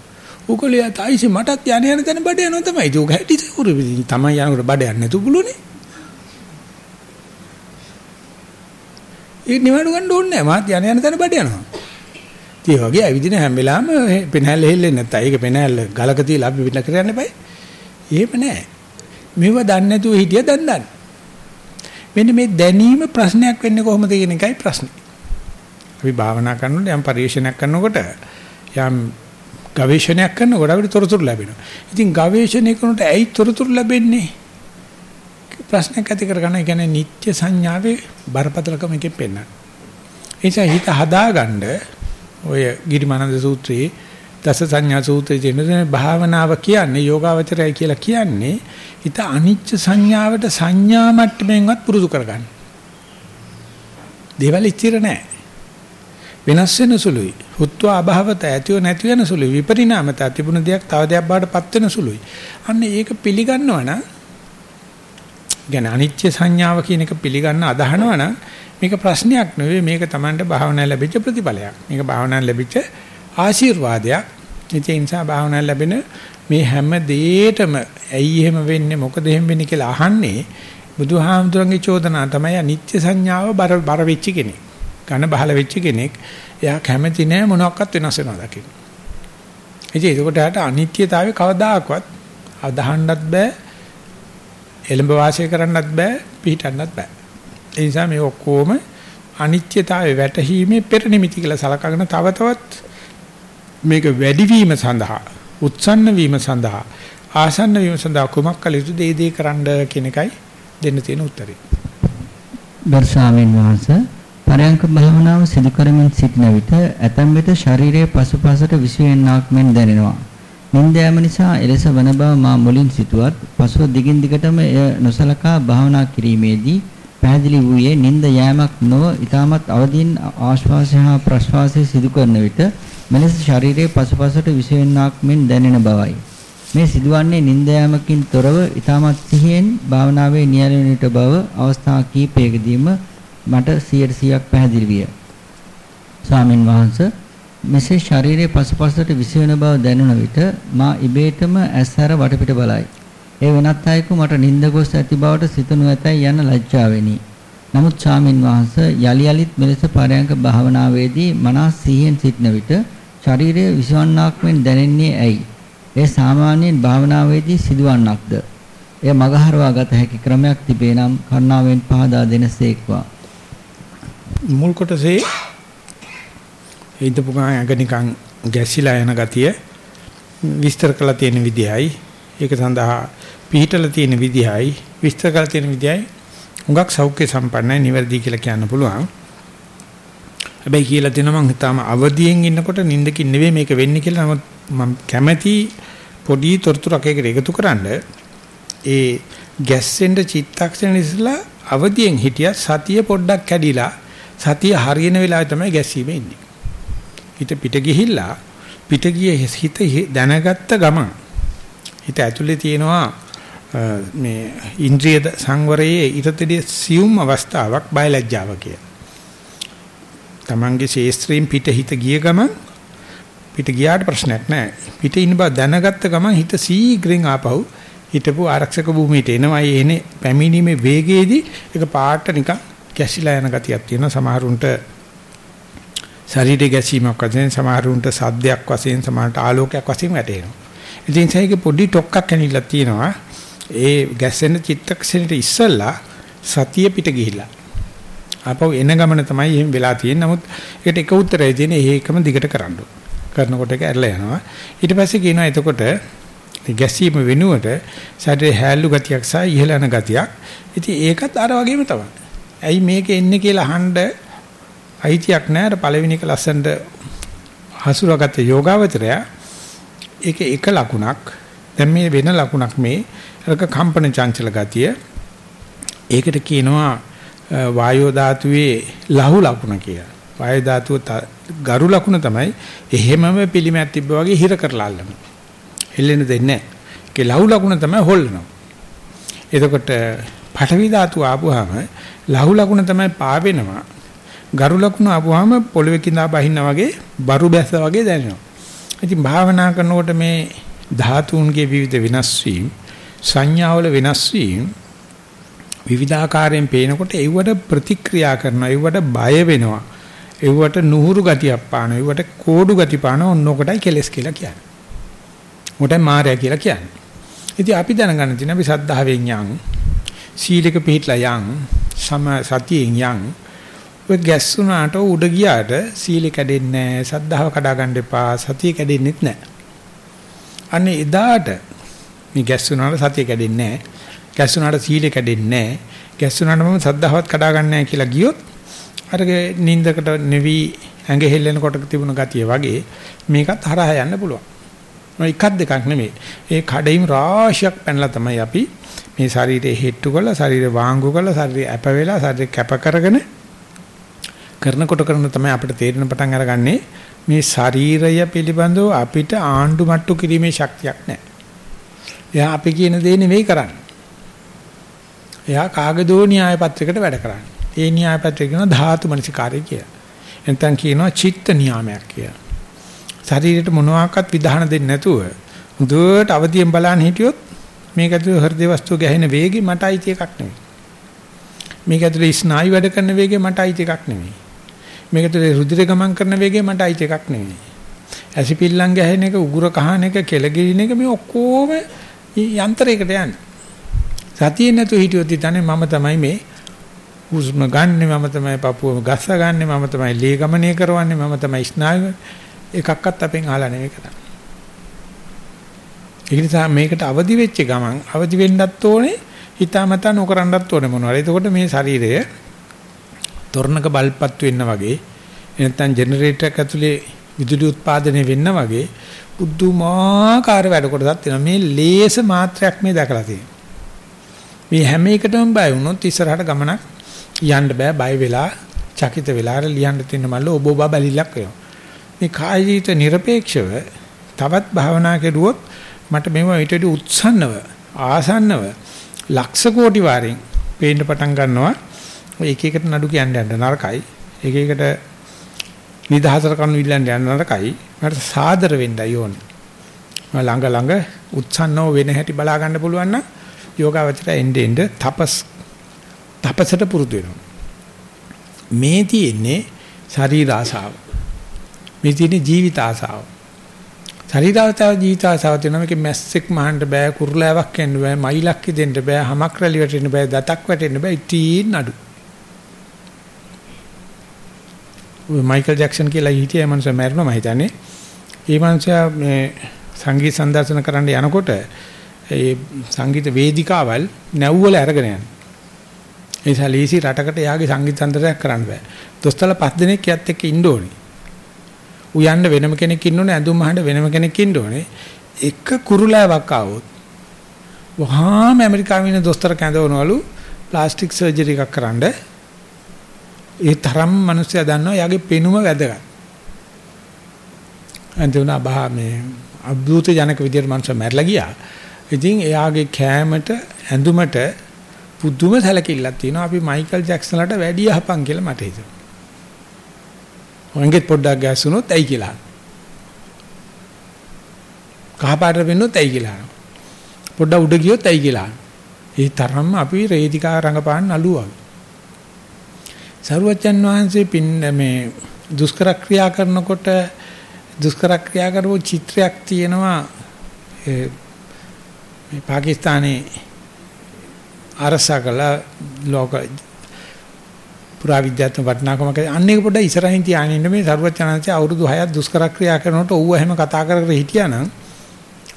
උකලිය තායිසි මටත් යන යන තැන බඩ යනවා තමයි. ඒක හැටි උරු තමයි යනකොට බඩ යන්නේ නැතු පුළුනේ. ඒ නිවාඩු ගන්න ඕනේ නැහැ. මාත් යන යන තැන බඩ යනවා. ඒ වගේ ඇවිදින හැම වෙලාවෙම පෙනහැල්ල හෙල්ලෙන්නේ නැත්නම් ඒක පෙනහැල්ල ගලක තියලා අපි පිට කරන්න බෑ. එහෙම නෑ. මේව දන්නේ නැතුව හිටිය දැන් දන්න. මෙන්න මේ දැනීම ප්‍රශ්නයක් වෙන්නේ කොහොමද කියන එකයි ප්‍රශ්නේ. අපි භාවනා කරනකොට යම් පරිශ්‍රණයක් කරනකොට යම් ගවේෂණයක් කරනකොට අපිට තොරතුරු ලැබෙනවා. ඉතින් ගවේෂණය කරනකොට ඇයි තොරතුරු ලැබෙන්නේ? ප්‍රශ්නයක් ඇති කරගන්න. ඒ කියන්නේ නිත්‍ය සංඥාවේ බරපතලකම එකෙන් පෙන්නන. ඒ නිසා හිත හදාගන්න ඔය ගිරිමානන්ද සූත්‍රයේ දස සංඥා සූත්‍රයේ තියෙන භාවනාව කියන්නේ යෝගාවචරය කියලා කියන්නේ හිත අනිච්ච සංඥාවට සංඥා මට්ටමින්වත් පුරුදු කරගන්න. දේවල් ඉතිර නැහැ. වෙනස් වෙන සුළුයි. හුත්ව අභවත ඇතිව නැති වෙන සුළුයි. විපරිණාමත තිබුණ දෙයක් තව දෙයක් බාට පත් වෙන සුළුයි. අන්න ඒක පිළිගන්නවා නම් කියන්නේ අනිත්‍ය සංඥාව කියන එක පිළිගන්න අදහනවා නම් මේක ප්‍රශ්නයක් නෙවෙයි මේක Tamanට භාවනා ලැබිච්ච ප්‍රතිඵලයක්. මේක භාවනා ලැබිච්ච ආශිර්වාදයක්. ඒ නිසා භාවනා ලැබෙන මේ හැම දෙයකම ඇයි එහෙම වෙන්නේ මොකද එහෙම වෙන්නේ කියලා අහන්නේ බුදුහාමුදුරන්ගේ චෝදනා තමයි අනිත්‍ය සංඥාව බර බර වෙච්ච කෙනෙක්. ඝන බහල වෙච්ච කෙනෙක්. එයා කැමති නෑ මොනවත් වෙනස් වෙනවා දකින්න. ඉතින් ඒකට යට අනිත්‍යතාවය කවදාකවත් අදහන්නත් බෑ එළඹ වාසය කරන්නත් බෑ පිහිටන්නත් බෑ. ඒ නිසා මේ ඔක්කොම අනිත්‍යතාවයේ වැටහීමේ පෙර නිමිති කියලා සලකගෙන තව තවත් මේක වැඩිවීම සඳහා උත්සන්න වීම සඳහා ආසන්න වීම සඳහා කුමක් කළ යුතුද ඒ දේ කරන්න කියන එකයි දෙන්න තියෙන උත්තරේ. දර්ශාවෙන් වහන්සේ පරයන්ක භාවනාව සිදු කරමින් සිටින විට ඇතැම් විට ශරීරයේ පසුපසට විශ්වෙන්නාක් මෙන් දැනෙනවා. නිින්ද යාම නිසා එලෙස වන බව මා මුලින් සිතුවත් පසුව දිගින් දිගටම එය නොසලකා භාවනා කිරීමේදී පැහැදිලි වූයේ නිින්ද යෑමක් නොව ඊටමත් අවදීන් ආශ්වාසය හා ප්‍රශ්වාසය සිදු කරන විට මෙලෙස ශරීරයේ පසුපසට විශ්වෙන්නාක් මෙන් දැනෙන බවයි. මේ සිදුවන්නේ නිින්ද යාමකින් තොරව ඊටමත් සිහියෙන් භාවනාවේ නියැලෙන්නට බව අවස්ථා කීපයකදීම මට 100%ක් පැහැදිලි විය. ස්වාමින් වහන්සේ මෙසේ ශරීරයේ පසුපසට විසිරෙන බව දැනුන විට මා ඉබේටම ඇස්හැර වටපිට බලයි. ඒ වෙනත් අයෙකු මට නිින්ද ගොස් ඇති බවට සිතනු ඇතැයි යන ලැජ්ජාවෙනි. නමුත් ස්වාමින් වහන්සේ යලි යලිත් මෙලෙස පරයන්ක භාවනාවේදී මනස් සිහියෙන් සිටන විට ශරීරයේ විසවන්නක් මෙන් දැනෙන්නේ ඇයි? ඒ සාමාන්‍යයෙන් භාවනාවේදී සිදුවන්නක්ද? එය මගහරවා ගත හැකි ක්‍රමයක් තිබේ නම් කරුණාවෙන් පහදා දෙනසේක්වා. මුල් කොටසේ හිතපු ගමන් ඇඟ නිකන් ගැසිලා යන ගතිය විස්තර කරලා තියෙන විදියයි ඒක සඳහා පිළිහිටලා තියෙන විදියයි විස්තර කරලා තියෙන විදියයි හුඟක් සෞඛ්‍ය සම්පන්නයි නිවැරදි කියලා කියන්න පුළුවන්. හැබැයි කියලා දෙනවා මම තාම අවදියෙන් ඉන්නකොට නිින්දකින් නෙවෙයි මේක වෙන්නේ කියලා. නමුත් මම කැමැති පොඩි තොරතුරක් එකට එකතු කරන්න. ඒ ගැස්සෙන්න චිත්තක්ෂණ ඉස්සලා අවදියෙන් හිටියා සතිය පොඩ්ඩක් කැඩිලා සතිය හරියන වෙලාවේ තමයි ගැස්සීම එන්නේ හිත පිට ගිහිල්ලා පිට ගිය හිත දැනගත්ත ගමන් හිත ඇතුලේ තියෙනවා මේ ඉන්ද්‍රිය සංවරයේ ඊටතදී සියුම් අවස්ථාවක් බයලජ්ජාව කිය. තමන්ගේ ශේස්ත්‍රයෙන් පිට හිත ගිය ගමන් පිට ගියාට ප්‍රශ්නයක් නැහැ. පිට ඉන්න බව දැනගත්ත ගමන් හිත සීඝ්‍රයෙන් ආපහු හිටපු ආරක්ෂක භූමියට එනවා. ඒ එනේ පැමිණීමේ වේගයේදී ඒක පාට නිකන් කැසිලා යන ගතියක් තියෙනවා. සමහරුන්ට ශරීරයේ ගැසීමක් වශයෙන් සමහරුන්ට සද්දයක් වශයෙන් සමහරට ආලෝකයක් වශයෙන් වැටෙනවා. ඉතින් ඒකේ පොඩි ටොක්ක්ක් ඇනිලා තියෙනවා. ඒ ගැසෙන චිත්තක්ෂණයට ඉස්සෙල්ලා සතිය පිට ගිහිලා. ආපහු එන ගමන තමයි එහෙම වෙලා තියෙන්නේ. නමුත් ඒකට එක උත්තරය තියෙන්නේ ඒකම දිගට කරන්න කරනකොට ඒක ඇරලා යනවා. ඊට පස්සේ කියනවා එතකොට ගැසීම වෙනුවට ශරීරයේ හැල්ලු ගතියක් සහ ඉහළ යන ගතියක්. ඉතින් ඒකත් අර වගේම තමයි. ඇයි මේක එන්නේ කියලා අහන්න අයිතියක් නැහැ. අර පළවෙනි එක ලස්සනට හසුරගත්ත යෝගාවචරය ඒක එක ලකුණක්. දැන් මේ වෙන ලකුණක් මේ අරක කම්පන චංචල ගතිය. ඒකට කියනවා වායෝ ධාතුවේ ලහු ලකුණ කියලා. වායෝ ධාතුව ගරු ලකුණ තමයි එහෙමම පිළිමයක් තිබ්බා වගේ හිර කරලා අල්ලන. හෙල්ලෙන්න දෙන්නේ නැහැ. ඒකේ ලහු ලකුණ තමයි හොල්ලනවා. එතකොට පඨවි ධාතුව ආපුවාම ලහු ලකුණ තමයි පාවෙනවා. ගරු ලකුණු ආපුවාම පොළවේ කිඳා බහිනා වගේ බරු බැස වගේ දැනෙනවා. ඉතින් භාවනා කරනකොට මේ ධාතුන්ගේ විවිධ වෙනස් වීම, සංඥාවල වෙනස් වීම විවිධාකාරයෙන් පේනකොට ඒවට ප්‍රතික්‍රියා කරනවා, ඒවට බය වෙනවා. ඒවට නුහුරු ගතියක් පානවා, ඒවට කෝඩු ගති පානවා. ඔන්න ඔකටයි කෙලස් කියලා කියන්නේ. මොකටයි මායя කියලා කියන්නේ. ඉතින් අපි දැනගන්න තියෙන අපි සද්ධාවෙන් යන්, සීලක පිළිట్లా යන්, සම සතියෙන් යන් ඔය ගැස්සුනාට උඩ ගියාට සීල කැඩෙන්නේ නැහැ සද්ධාව කඩා ගන්න එපා සතිය කැඩෙන්නෙත් නැහැ. අනේ එදාට මේ ගැස්සුනාට සතිය කැඩෙන්නේ නැහැ. ගැස්සුනාට සීල කැඩෙන්නේ නැහැ. ගැස්සුනාට මම සද්ධාවත් කඩා ගන්න නැහැ කියලා ගියොත් අර නින්දකට nevi ඇඟ හෙල්ලෙනකොට තිබුණ ගතිය වගේ මේකත් හරහා යන්න පුළුවන්. එකක් දෙකක් නෙමෙයි. ඒ කඩේම රාශියක් පැනලා තමයි අපි මේ ශරීරය හෙට්ටු කරලා ශරීරය වාංගු කරලා ශරීරය අප වෙලා ශරීරය කැප කරගෙන කරනකොට කරන තමයි අපිට තේරෙන පටන් අරගන්නේ මේ ශරීරය පිළිබඳව අපිට ආණ්ඩු මට්ටු කිරීමේ ශක්තියක් නැහැ. එයා අපි කියන දේ නෙවෙයි කරන්නේ. එයා කාගදෝ න්‍යාය පත්‍රයකට වැඩ කරන්නේ. ඒ න්‍යාය පත්‍රය කියනවා ධාතු මනසිකාරය කියලා. එතෙන් කියනවා චිත්ත නියාමයක් කියලා. ශරීරයට මොනවාක්වත් විධාන දෙන්නේ නැතුව හොඳට අවදියෙන් බලන්න හිටියොත් මේක ඇතුලේ හෘද වස්තුව ගැහෙන වේගෙ මට අයිති එකක් නෙවෙයි. මේක ඇතුලේ ස්නායු වැඩ කරන වේගෙ මට අයිති එකක් නෙවෙයි. මේක ඇතුලේ රුධිර ගමන් කරන වේගෙ මට අයිති එකක් නෙවෙයි. ඇසිපිල්ලම් ගැහෙන එක උගුර කහන එක කෙලගිරින එක මේ ඔක්කොම යන්ත්‍රයකට යන්නේ. සතියේ නැතුව හිටියොත් ඉතනේ මම තමයි මේ හුස්ම ගන්නෙ මම තමයි පපුව ගස්ස ගන්නෙ මම තමයි ලී ගමනය කරවන්නේ මම තමයි ස්නායු එකක්වත් අපෙන් අහලා නෙවෙයි කරන්නේ. ඒ නිසා මේකට අවදි වෙච්ච ගමන් අවදි වෙන්නත් ඕනේ හිතාමතා නොකරන්නත් ඕනේ මොනවාරි. එතකොට මේ ශරීරය තොරණක බල්පත් වෙන්න වගේ නැත්නම් ජෙනරේටර් එක ඇතුලේ විදුලි උත්පාදනය වෙන්න වගේ පුදුමාකාර වැඩ කොටසක් තියෙනවා. මේ ලේස මාත්‍රයක් මේ දැකලා තියෙනවා. මේ හැම එකටම බය වුණොත් ඉස්සරහට ගමනක් යන්න බෑ බය වෙලා චකිත වෙලා අර ලියන්න තියෙන මල්ල ඔබ ඔබ බැලිලක් වෙනවා. මේ කාය ජීවිත নিরপেক্ষව තවත් භාවනා කෙරුවොත් මට මේව ඊට වඩා උත්සන්නව ආසන්නව ලක්ෂ කෝටි වාරෙන් පේන්න පටන් ගන්නවා. එක එකට නඩු කියන්න යන්න නරකයි. එක එකට නිදහසට කණු ඉල්ලන්න යන්න නරකයි. මට සාදර වෙන්නයි ඕනේ. ළඟ ළඟ උත්සන්නව වෙන හැටි බලා ගන්න පුළුවන් නම් යෝගාවචරය එnde end තපස් තපසට පුරුදු වෙනවා. මේ තියෙන්නේ ශරීර ආසාව. මේ තියෙන්නේ ජීවිත ආසාව. ශරීරාවතාව ජීවිත ආසාව තියෙනවා මේක මැස්සෙක් මහන්න බෑ කුරුලෑවක් එන්න බෑ මයිලක් දෙන්න බෑ හමක් රැලි වැටෙන්න බෑ දතක් වැටෙන්න බෑ ඉතින් නඩු. ඔය මයිකල් ජැක්සන් කියලා හිටියේ මනුස්සය මැරුණා මම හිතන්නේ. ඒ මනුස්සයා මේ සංගීත සම්දර්ශන කරන්න යනකොට ඒ සංගීත වේදිකාවල් නැව්වල අරගෙන යනවා. ඒ නිසා ලීසි රටකට යාගේ සංගීත සම්දර්ශනයක් කරන්න බෑ. දොස්තරලා පස් දිනක් යත් එක්ක ඉන්න ඕනේ. උයන්න වෙනම කෙනෙක් ඉන්න ඕනේ, ඇඳුම් අහන්න වෙනම කෙනෙක් ඉන්න ඕනේ. එක කුරුලෑවක් ආවොත් වහාම ඇමරිකාවේ ඉන්න දොස්තර කැඳවනවලු ප්ලාස්ටික් සර්ජරි එකක් කරන්න. ඒ තරම් මිනිස්සයා දන්නවා යාගේ පෙනුම වැදගත්. අන්තිමට බා මේ අද්භූත ජනක විදියට මනුස්සය මැරලා ගියා. ඉතින් එයාගේ කෑමට ඇඳුමට පුදුම සැලකිල්ලක් තියෙනවා. අපි මයිකල් ජැක්සන්ලට වැඩි යහපන් කියලා මට හිතෙනවා. වංගෙත් පොඩ්ඩක් ගැස්සුනොත් ඇයි කියලා. කහපාට වෙන්නොත් ඇයි කියලා. පොඩ්ඩක් උඩ ගියොත් ඇයි කියලා. ඒ තරම්ම අපි රේදිකා රංගපාන නළුවා. සරුවච්චන් වහන්සේ පින් මේ දුෂ්කර ක්‍රියා කරනකොට දුෂ්කර ක්‍රියා කරපු චිත්‍රයක් තියෙනවා මේ පාකිස්තානයේ අරසකල ලෝක පුරාවිද්‍යාත්මක වටිනාකමක අන්න එක පොඩ්ඩක් ඉස්සරහින් තියාගෙන ඉන්න මේ සරුවචනන්සේ අවුරුදු 6ක් දුෂ්කර ක්‍රියා කරනකොට ඌව එහෙම කතා කර කර හිටියානම්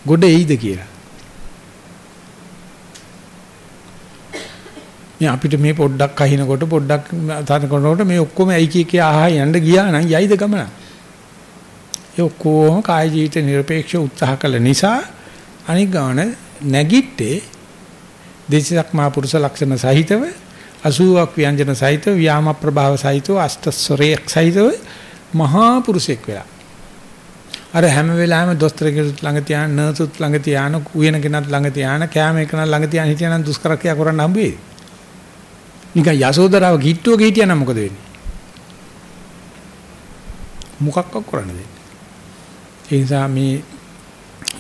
ගොඩ එයිද කියලා. මේ අපිට මේ පොඩ්ඩක් අහිනකොට පොඩ්ඩක් තනකොනකොට මේ ඔක්කොම ඇයි කිය කිය ආහා යන්න ගියා නම් යයිද ගමන. ඒ ඔක්කොම කාය ජීවිත নিরপেক্ষ උත්සාහ කළ නිසා අනික් ගාන නැගිට්ටේ දේශයක් මහා පුරුෂ ලක්ෂණ සහිතව 80ක් ව්‍යංජන සහිතව ව්‍යාම ප්‍රභාව සහිතව අෂ්ටස්වරයක් සහිතව මහා පුරුෂෙක් වෙලා. අර හැම වෙලාවෙම දොස්තර කෙනෙක් ළඟ තියාන නර්සුත් ළඟ තියාන කුයන කෙනෙක් ළඟ තියාන කෑම එකන ළඟ තියාන හිටියනම් දුෂ්කර ක්‍රියා කරන්න හම්බ වෙයි. නිකන් යසෝදරාව ගිට්ටුවක හිටියනම් මොකද වෙන්නේ? මොකක්ක කරන්නද? ඒ නිසා මේ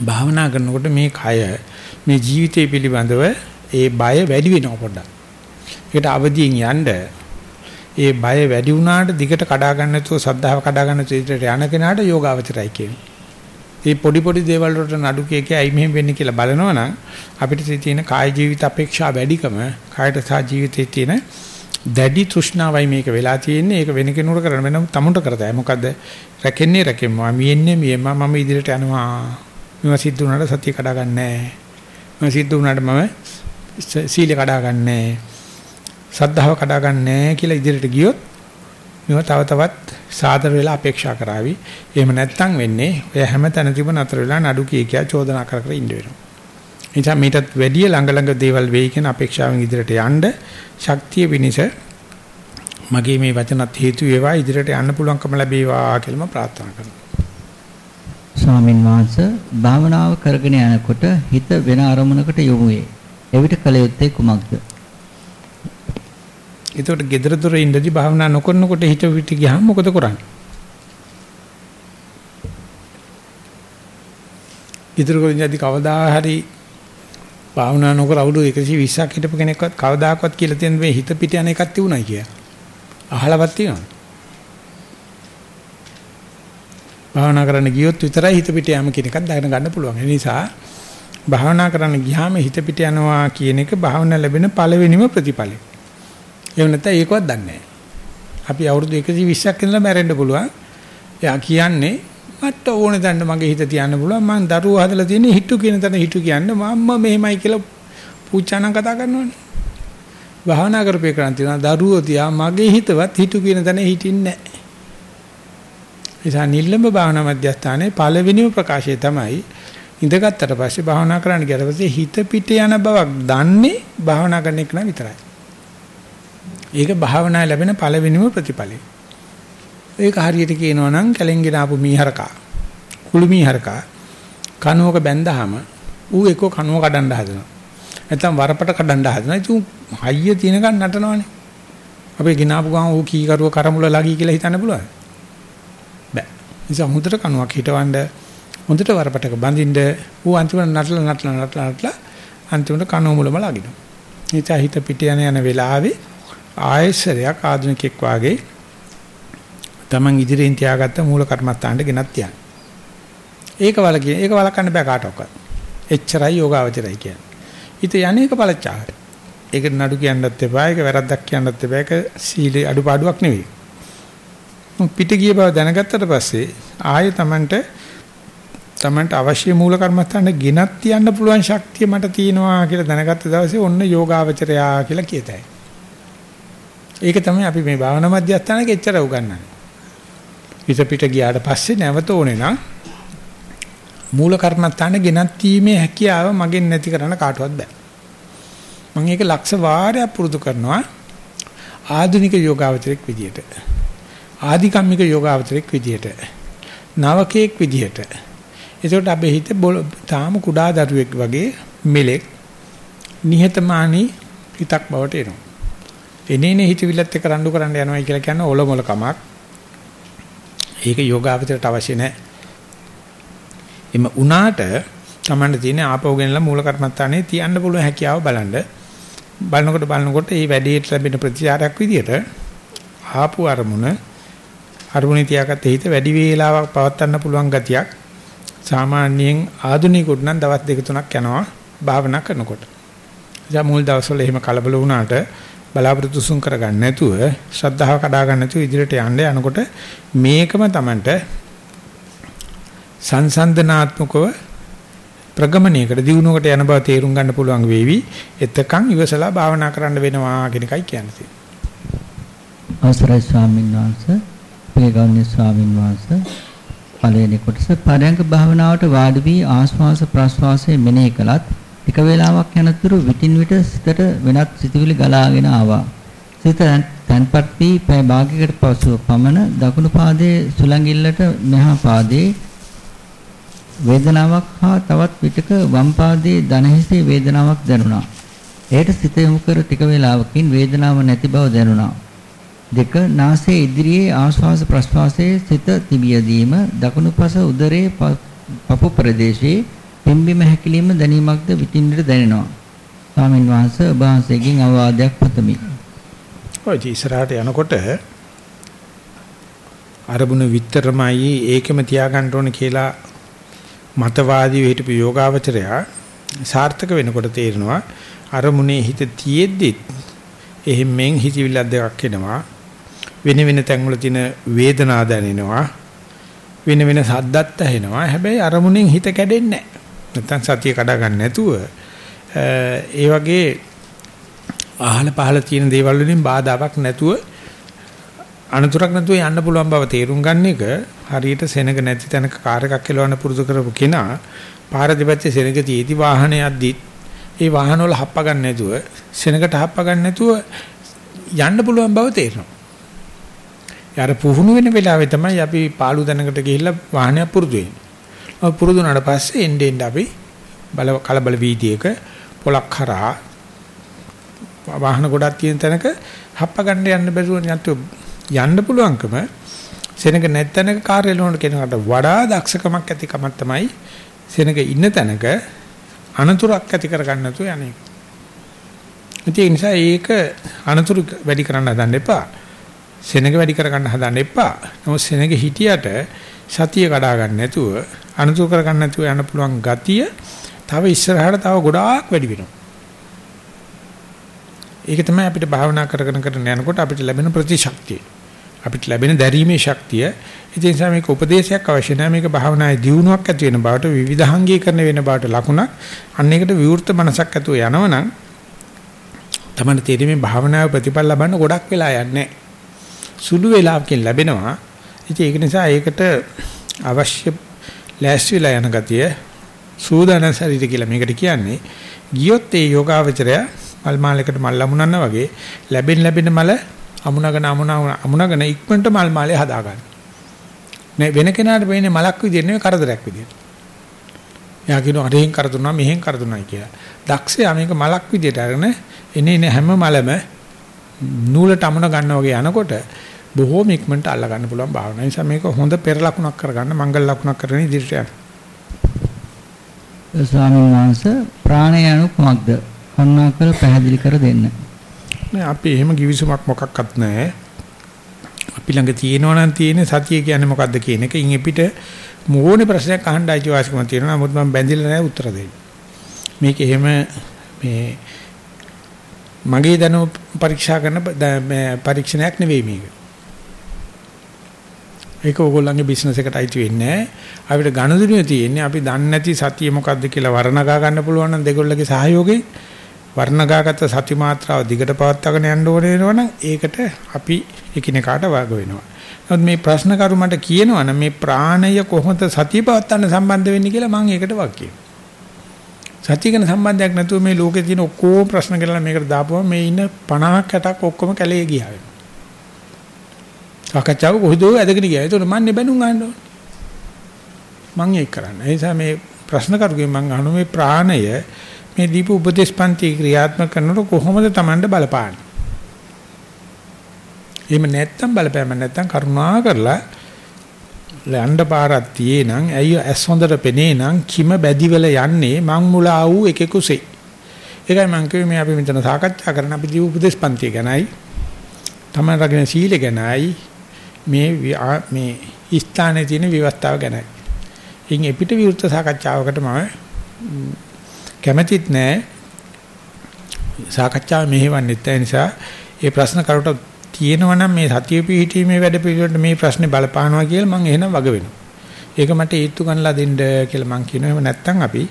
භාවනා කරනකොට මේ කය මේ ජීවිතය පිළිබඳව ඒ බය වැඩි වෙනවා පොඩ්ඩක්. ඒකට අවදියෙන් යන්න ඒ බය වැඩි වුණාට දිගට කඩා ගන්න නැතුව සද්ධාව කඩා ගන්න චේතයට යන කෙනාට යෝගාවචරයි කියන්නේ. මේ පොඩි පොඩි දේවල් වලට නඩු කියකයි අයි මෙහෙම වෙන්නේ කියලා බලනවනම් අපිට තියෙන කාය ජීවිත අපේක්ෂා වැඩිකම කායට සහ ජීවිතයේ තියෙන දැඩි තෘෂ්ණාවයි මේක වෙලා තියෙන්නේ. ඒක වෙන කෙනෙකුට කරන්න වෙන තමුන්ට කරතයි. මොකද රැකෙන්නේ රැකෙම්මා. මියෙන්නේ මියෙම්ම මම ඉදිරියට යනවා. මේවා සිද්ධ වුණාට සතිය කඩා ගන්නෑ. මම සිද්ධ වුණාට මම සීල කඩා ගන්නෑ. සද්ධාව කඩා ගන්නෑ කියලා ඉදිරියට ගියොත් මේවා තව තවත් සාදර වෙලා අපේක්ෂා කරાવી. එහෙම නැත්නම් වෙන්නේ ඔය හැම තැන තිබුණ අතර වෙලා නඩු කිය කියා චෝදනා කර කර ඉන්න වෙනවා. එනිසා මීටත් වැඩිය ළඟ ළඟ දේවල් වෙයි කියන අපේක්ෂාවෙන් ඉදිරියට යන්න ශක්තිය පිනිස මගේ මේ වචනත් හේතු වේවා ඉදිරියට යන්න පුළුවන්කම ලැබේවා කියලා මම ප්‍රාර්ථනා කරනවා. ස්වාමින් වහන්සේ භාවනාව කරගෙන යනකොට හිත වෙන අරමුණකට යොමු වේ. එවිට කල යුත්තේ කුමක්ද? ඒතකොට gedara dore ඉඳදී භාවනා නොකරනකොට හිත පිට ගියාම මොකද කරන්නේ? gedara dore ඉඳදී කවදා හරි භාවනා නොකර අවුරුදු 120ක් හිටපු කෙනෙක්වත් කවදාකවත් කියලා තියෙන මේ හිත පිට යන එකක් තිබුණයි කියලා. අහලවත් තියෙනවද? භාවනා කරන්න ගියොත් විතරයි හිත පිට යෑම කියන එකක් දැන ගන්න පුළුවන්. ඒ නිසා භාවනා කරන්න ගියාම හිත පිට යනවා කියන එක භාවනා ලැබෙන පළවෙනිම ප්‍රතිඵලය. එහෙම නැත්නම් ඒකවත් දන්නේ නැහැ. අපි අවුරුදු 120ක් ඉඳලා මැරෙන්න පුළුවන්. එයා කියන්නේ මට ඕනේ දැන්න මගේ හිත තියන්න පුළුවන්. මං දරුවෝ හදලා තියෙන්නේ හිටු කියන තැන හිටු කියන්නේ මම්ම මෙහෙමයි කියලා පූජානම් කතා කරනවනේ. භාවනා කරපේ කරන් තියෙනවා දරුවෝ තියා මගේ හිතවත් හිටු කියන තැන හිටින්නේ නැහැ. නිසා නිල්ලඹ භාවනා මධ්‍යස්ථානයේ පළවෙනිම ප්‍රකාශය තමයි ඉඳගත්තට පස්සේ භාවනා කරන්න ගියට පස්සේ හිත පිට යන බවක් දන්නේ භාවනා කරන එක විතරයි. ඒක භාවනාවේ ලැබෙන පළවෙනිම ප්‍රතිඵලය. ඒක හරියට කියනවා නම් කැලෙන්ගෙන ආපු මීහරකා කුළු මීහරකා කනුවක බැඳහම ඌ එක්ක කනුව කඩන්න හදනවා. නැත්තම් වරපට කඩන්න හදනවා. ඉතින් හයිය තිනකන් නටනවනේ. අපේ ගිනාපු ගාම ඌ කීකරුව කරමුල ලගී කියලා හිතන්න පුළුවන්. බෑ. නිසා හොඳට කනුවක් හිටවන්න හොඳට වරපටක බඳින්න ඌ අන්තිමට නටලා නටලා නටලා නටලා අන්තිමට කනුව මුලම ලගිනවා. නිසා හිත පිට යන යන වෙලාවේ ආයසරයක් ආධුනිකෙක් වාගේ Taman ඉදිරියෙන් තියාගත්ත මූල කර්මස්ථානට ගෙනත් තියන්න. ඒක වලකිය ඒක වලකන්න බෑ කාටවත්. එච්චරයි යෝගාවචරයි කියන්නේ. හිත යන්නේ ඒක පළච්චාකට. ඒකට නඩු කියන්නත් එපා, ඒක වැරද්දක් කියන්නත් එපා. ඒක සීලේ අඩුපාඩුවක් නෙවෙයි. පිට ගිය බව දැනගත්තට පස්සේ ආයෙ Tamanට Tamanට අවශ්‍ය මූල කර්මස්ථානට ගෙනත් තියන්න පුළුවන් ශක්තිය මට තියෙනවා කියලා දැනගත්ත දවසේ ඔන්න යෝගාවචරයා කියලා කියතයි. ඒක තමයි අපි මේ භාවනා මධ්‍යස්ථානයේ එච්චර උගන්වන්නේ. හිත පිට ගියාට පස්සේ නැවත ඕනේ නම් මූල කර්මස්ථානේ ගෙනත් තීමේ හැකියාව මගෙන් නැති කරන්න කාටවත් බෑ. මම ඒක ලක්ෂ වාරයක් පුරුදු කරනවා ආධුනික යෝගාවචරයක් විදියට. ආධිකම්මික යෝගාවචරයක් විදියට. නවකෙක් විදියට. ඒකට අපේ හිත තාම කුඩා දරුවෙක් වගේ මෙලෙක් නිහතමානී හිතක් බවට එනවා. එනේනේ හිතවිල්ලත් එක්ක රණ්ඩු කරන්න යනවා කියලා කියන්නේ ඔලොමල කමක්. ඒක යෝගාවචරයට අවශ්‍ය නැහැ. එම උනාට තමන්ට තියෙන ආපහු ගෙනලා මූල කර්මත්තානේ තියන්න පුළුවන් හැකියාව බලන්න. බලනකොට බලනකොට මේ වැඩේට ලැබෙන ප්‍රතිචාරයක් විදියට ආපු අරමුණ අරමුණේ තියාගත්ත හිත වැඩි වේලාවක් පවත්වන්න පුළුවන් ගතියක් සාමාන්‍යයෙන් ආධුනිකුට නම් දවස් දෙක තුනක් යනවා භාවනා කරනකොට. එදා මුල් දවස්වල එහෙම කලබල වුණාට බලාපොරොත්තු සුන් කරගන්න නැතුව ශ්‍රද්ධාව කඩා ගන්න නැතුව ඉදිරියට යන්න යනකොට මේකම Tamanට සංසන්දනාත්මකව ප්‍රගමණයකට දිනුවකට යන බව තේරුම් ගන්න පුළුවන් වේවි. එතකන් ඉවසලා භාවනා කරන්න වෙනවා කියන එකයි කියන්නේ. අවසරයි ස්වාමීන් වහන්සේ, පිළිගන්නේ ස්වාමීන් වහන්සේ. පළවෙනි කොටස පරයන්ක භාවනාවට වාඩි වී ආශ්වාස ප්‍රශ්වාසයේ මෙනෙහි කළත් එක වේලාවක් යනතුරු විටින් විට සිතට වෙනත් සිතුවිලි ගලාගෙන ආවා. සිත තන්පත් වී පය භාගයකට පසුව පමණ දකුණු පාදයේ සුළඟිල්ලට මෙහා පාදයේ වේදනාවක් හා තවත් විටක වම් පාදයේ දණහිසේ වේදනාවක් දැනුණා. එයට සිත යොමු කර ටික වේලාවකින් වේදනාවක් නැති බව දැනුණා. දෙක නාසයේ ඉදිරියේ ආශ්වාස ප්‍රශ්වාසයේ සිත තිබියදීම දකුණුපස උදරයේ පපු ප්‍රදේශයේ පිම්බිම හැකිලිම දැනීමක්ද විටින්ට දැනෙනවා. ස්වාමින් වහන්සේ ඔබ වහන්සේගෙන් අවවාදයක් පතමි. ඔය ඉස්සරහට යනකොට අරබුණ විතරමයි ඒකෙම තියාගන්න ඕන කියලා මතවාදී හිටපු යෝගාවචරයා සාර්ථක වෙනකොට තේරෙනවා අරමුණේ හිත තියෙද්දි එහෙම්ෙන් හිතවිල්ලක් දෙකක් එනවා වෙන වෙන තැන්වල තියෙන වේදනා දැනෙනවා වෙන වෙන සද්දත් ඇහෙනවා හැබැයි අරමුණෙන් හිත කැඩෙන්නේ නැහැ නැත්තම් සතිය කඩා ගන්න නැතුව ඒ වගේ අහල පහල තියෙන දේවල් වලින් බාධාවක් නැතුව අනතුරක් නැතුව යන්න පුළුවන් බව තේරුම් ගන්න එක හරියට සෙනග නැති තැනක කාර් එකක් කෙලවන්න පුරුදු කරපු කෙනා පාර දෙපැත්තේ සෙනග තියේදි වාහනේ යද්දිත් ඒ වාහන වල හප්ප ගන්න නැතුව සෙනගට හප්ප ගන්න නැතුව යන්න පුළුවන් බව තේරෙනවා. යාර පුහුණු වෙන වෙලාවේ තමයි අපි පාළු තැනකට ගිහිල්ලා වාහනයක් පුරුදු වෙන්නේ. පුරුදු වුණාට පස්සේ එන්න එන්න අපි බල කලබල වීදියේක පොලක් කරා වාහන ගොඩක් තියෙන තැනක හප්ප ගන්න යන්න බැරුව නැත්නම් යන්න පුළුවන්කම සෙනඟ නැත්තනක කාර්යල වල කෙනෙකුට වඩා දක්ෂකමක් ඇතිකමක් තමයි සෙනඟ ඉන්න තැනක අනතුරක් ඇති කරගන්න නැතුව යන්නේ. ඒ නිසා ඒක අනතුරු වැඩි කරන්න හදන්න එපා. සෙනඟ වැඩි කරගන්න හදන්න එපා. නමුත් සෙනඟ හිටියට සතිය කඩා ගන්න නැතුව අනතුරු කරගන්න නැතුව යන්න පුළුවන් ගතිය තව ඉස්සරහට තව ගොඩාක් වැඩි වෙනවා. ඒක තමයි අපිට භාවනා කරගෙන කරගෙන යනකොට අපිට ලැබෙන ප්‍රතිශක්තිය. අපිට ලැබෙන දැරීමේ ශක්තිය. ඒ නිසා මේක උපදේශයක් අවශ්‍ය නැහැ. මේක භාවනායේ දියුණුවක් ඇති වෙන බවට විවිධාංගීකරණ වෙන බවට ලකුණක්. අන්න ඒකට විවෘත මනසක් ඇතුව යනවනම් තමයි තේරෙන්නේ භාවනාවේ ප්‍රතිඵල ලබන්න ගොඩක් වෙලා යන්නේ සුළු වෙලාවකින් ලැබෙනවා. ඉතින් ඒක නිසා ඒකට අවශ්‍ය ලෑස්ති වෙලා යන ගතිය සූදානම් ශරීරය කියලා මේකට කියන්නේ. ගියොත් ඒ යෝගාවචරය මල් මාලයකට මල් ලැබුණා වගේ ලැබෙන ලැබෙන මල අමුණගෙන අමුණ අමුණගෙන ඉක්මනට මල් මාලේ හදා ගන්න. මේ වෙන කෙනාට වෙන්නේ මලක් විදියට නෙවෙයි කරදරයක් විදියට. එයා කියනවා අරහෙන් කරදුනා මෙහෙන් කරදුනායි කියලා. දක්ෂයා මේක මලක් විදියට අරගෙන එනේ එනේ හැම මලම නූලට අමුණ ගන්නවා වගේ යනකොට බොහෝම ඉක්මනට අල්ල ගන්න පුළුවන් භාවනාව. නිසා මේක හොඳ පෙර ලකුණක් කරගන්න මංගල ලකුණක් කරගෙන ඉදිරියට යන්න. ස්වාමීන් වහන්සේ ප්‍රාණය anu කුමක්ද? කරුණාකර පැහැදිලි කර දෙන්න. නෑ අපි එහෙම givisුමක් මොකක්වත් නැහැ. අපි ළඟ තියෙනවා නම් තියෙන සතිය කියන්නේ මොකද්ද කියන එක ඉන් එපිට මොෝනේ ප්‍රශ්නයක් අහන්න අයිතිවාසිකම තියෙනවා. නමුත් මම බැඳිලා නැහැ උත්තර දෙන්න. මේක එහෙම මේ මගේ දැනුම පරීක්ෂා කරන පරීක්ෂණයක් නෙවෙයි මේක. ඒක ඕගොල්ලන්ගේ බිස්නස් එකට අයිති වෙන්නේ නැහැ. අපිට ගනුදෙනුවේ තියෙන්නේ අපි දන්නේ නැති සතිය මොකද්ද කියලා වර්ණගා ගන්න පුළුවන් නම් දෙගොල්ලගේ සහයෝගයෙන් වර්ණගාගත සති මාත්‍රාව දිගට පවත්වාගෙන යන්න ඕනේ වෙනවනම් ඒකට අපි එකිනෙකාට වග වෙනවා. නමුත් මේ ප්‍රශ්න කරු මට කියනවනම් මේ ප්‍රාණය කොහොමද සතිය පවත්වන්න සම්බන්ධ වෙන්නේ කියලා මම ඒකට වග කියනවා. සතිය ගැන සම්බන්ධයක් නැතුව මේ ලෝකේ තියෙන ඔක්කොම ප්‍රශ්න කරලා මේකට දාපුවම මේ ඉන්න 50ක් 60ක් ඔක්කොම කැලේ ගියා වෙනවා. සාකච්ඡාව කොහොමද ඇදගෙන ගියා. ඒතකොට මන්නේ බැනුම් ගන්න ඕනේ. මම ඒක කරන්නේ. ඒ නිසා මේ ප්‍රශ්න කරුගෙන් මම අහන මේ ප්‍රාණය මේ දීප උපදේශපන්ති ක්‍රියාත්මක කරනකොට කොහොමද Tamanට බලපාන්නේ? එහෙම නැත්තම් බලපෑම නැත්තම් කරුණා කරලා ලැණ්ඩ පාරක් තියේ නම් ඇයි ඇස් හොඳට පෙනේ නම් කිම බැදිවල යන්නේ මං මුලා වූ එකෙකුසේ. ඒකයි මං කිව්වේ මේ අපි මෙතන සාකච්ඡා කරන අපි දීප උපදේශපන්ති ගැනයි. Taman රකින්න සීල ගැනයි මේ මේ ස්ථානයේ තියෙන විවස්ථාව ගැනයි. ඉන් එපිට විවෘත සාකච්ඡාවකට මම කැමැතිත් නෑ. සාකච්ඡාව මෙහෙවන්නෙත් ඒ නිසා ඒ ප්‍රශ්න කරුට තියෙනවා නම් මේ සතිය පිහිටීමේ වැඩ පිළිවෙලට මේ ප්‍රශ්නේ බලපානවා කියලා මම එහෙනම් වග වෙනවා. ඒක මට ඒත්තු ගන්නලා දෙන්න කියලා මම කියනවා. එහෙම නැත්නම් අපි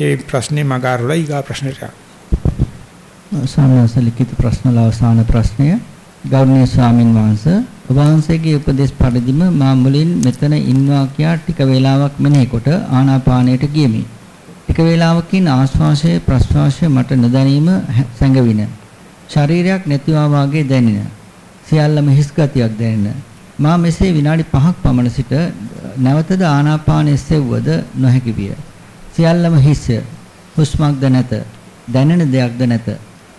ඒ ප්‍රශ්නේ මගාරවලා ඊගා ප්‍රශ්නෙට යනවා. සාමාන්‍ය ලිඛිත ප්‍රශ්න වල අවසාන ප්‍රශ්නය ගෞරවනීය ස්වාමින් වහන්සේ ඔබ වහන්සේගේ උපදේශ පරිදිම මා මුලින් මෙතන ඉන්නවා කියා ටික වේලාවක් මෙනෙහි කොට ආනාපානයට ගියමි. ටික වේලාවකින් ආශ්වාසය ප්‍රශ්වාසය මට නොදැනීම සැඟවින. ශරීරයක් නැතිවා වාගේ දැනින. සියල්ලම හිස් ගතියක් දැනෙන. මා මෙසේ විනාඩි 5ක් පමණ සිට නැවතද ආනාපානයේ සෙව්වද නොහැකි විය. සියල්ලම හිස්ය. හුස්මක්ද නැත. දැනෙන දෙයක්ද නැත.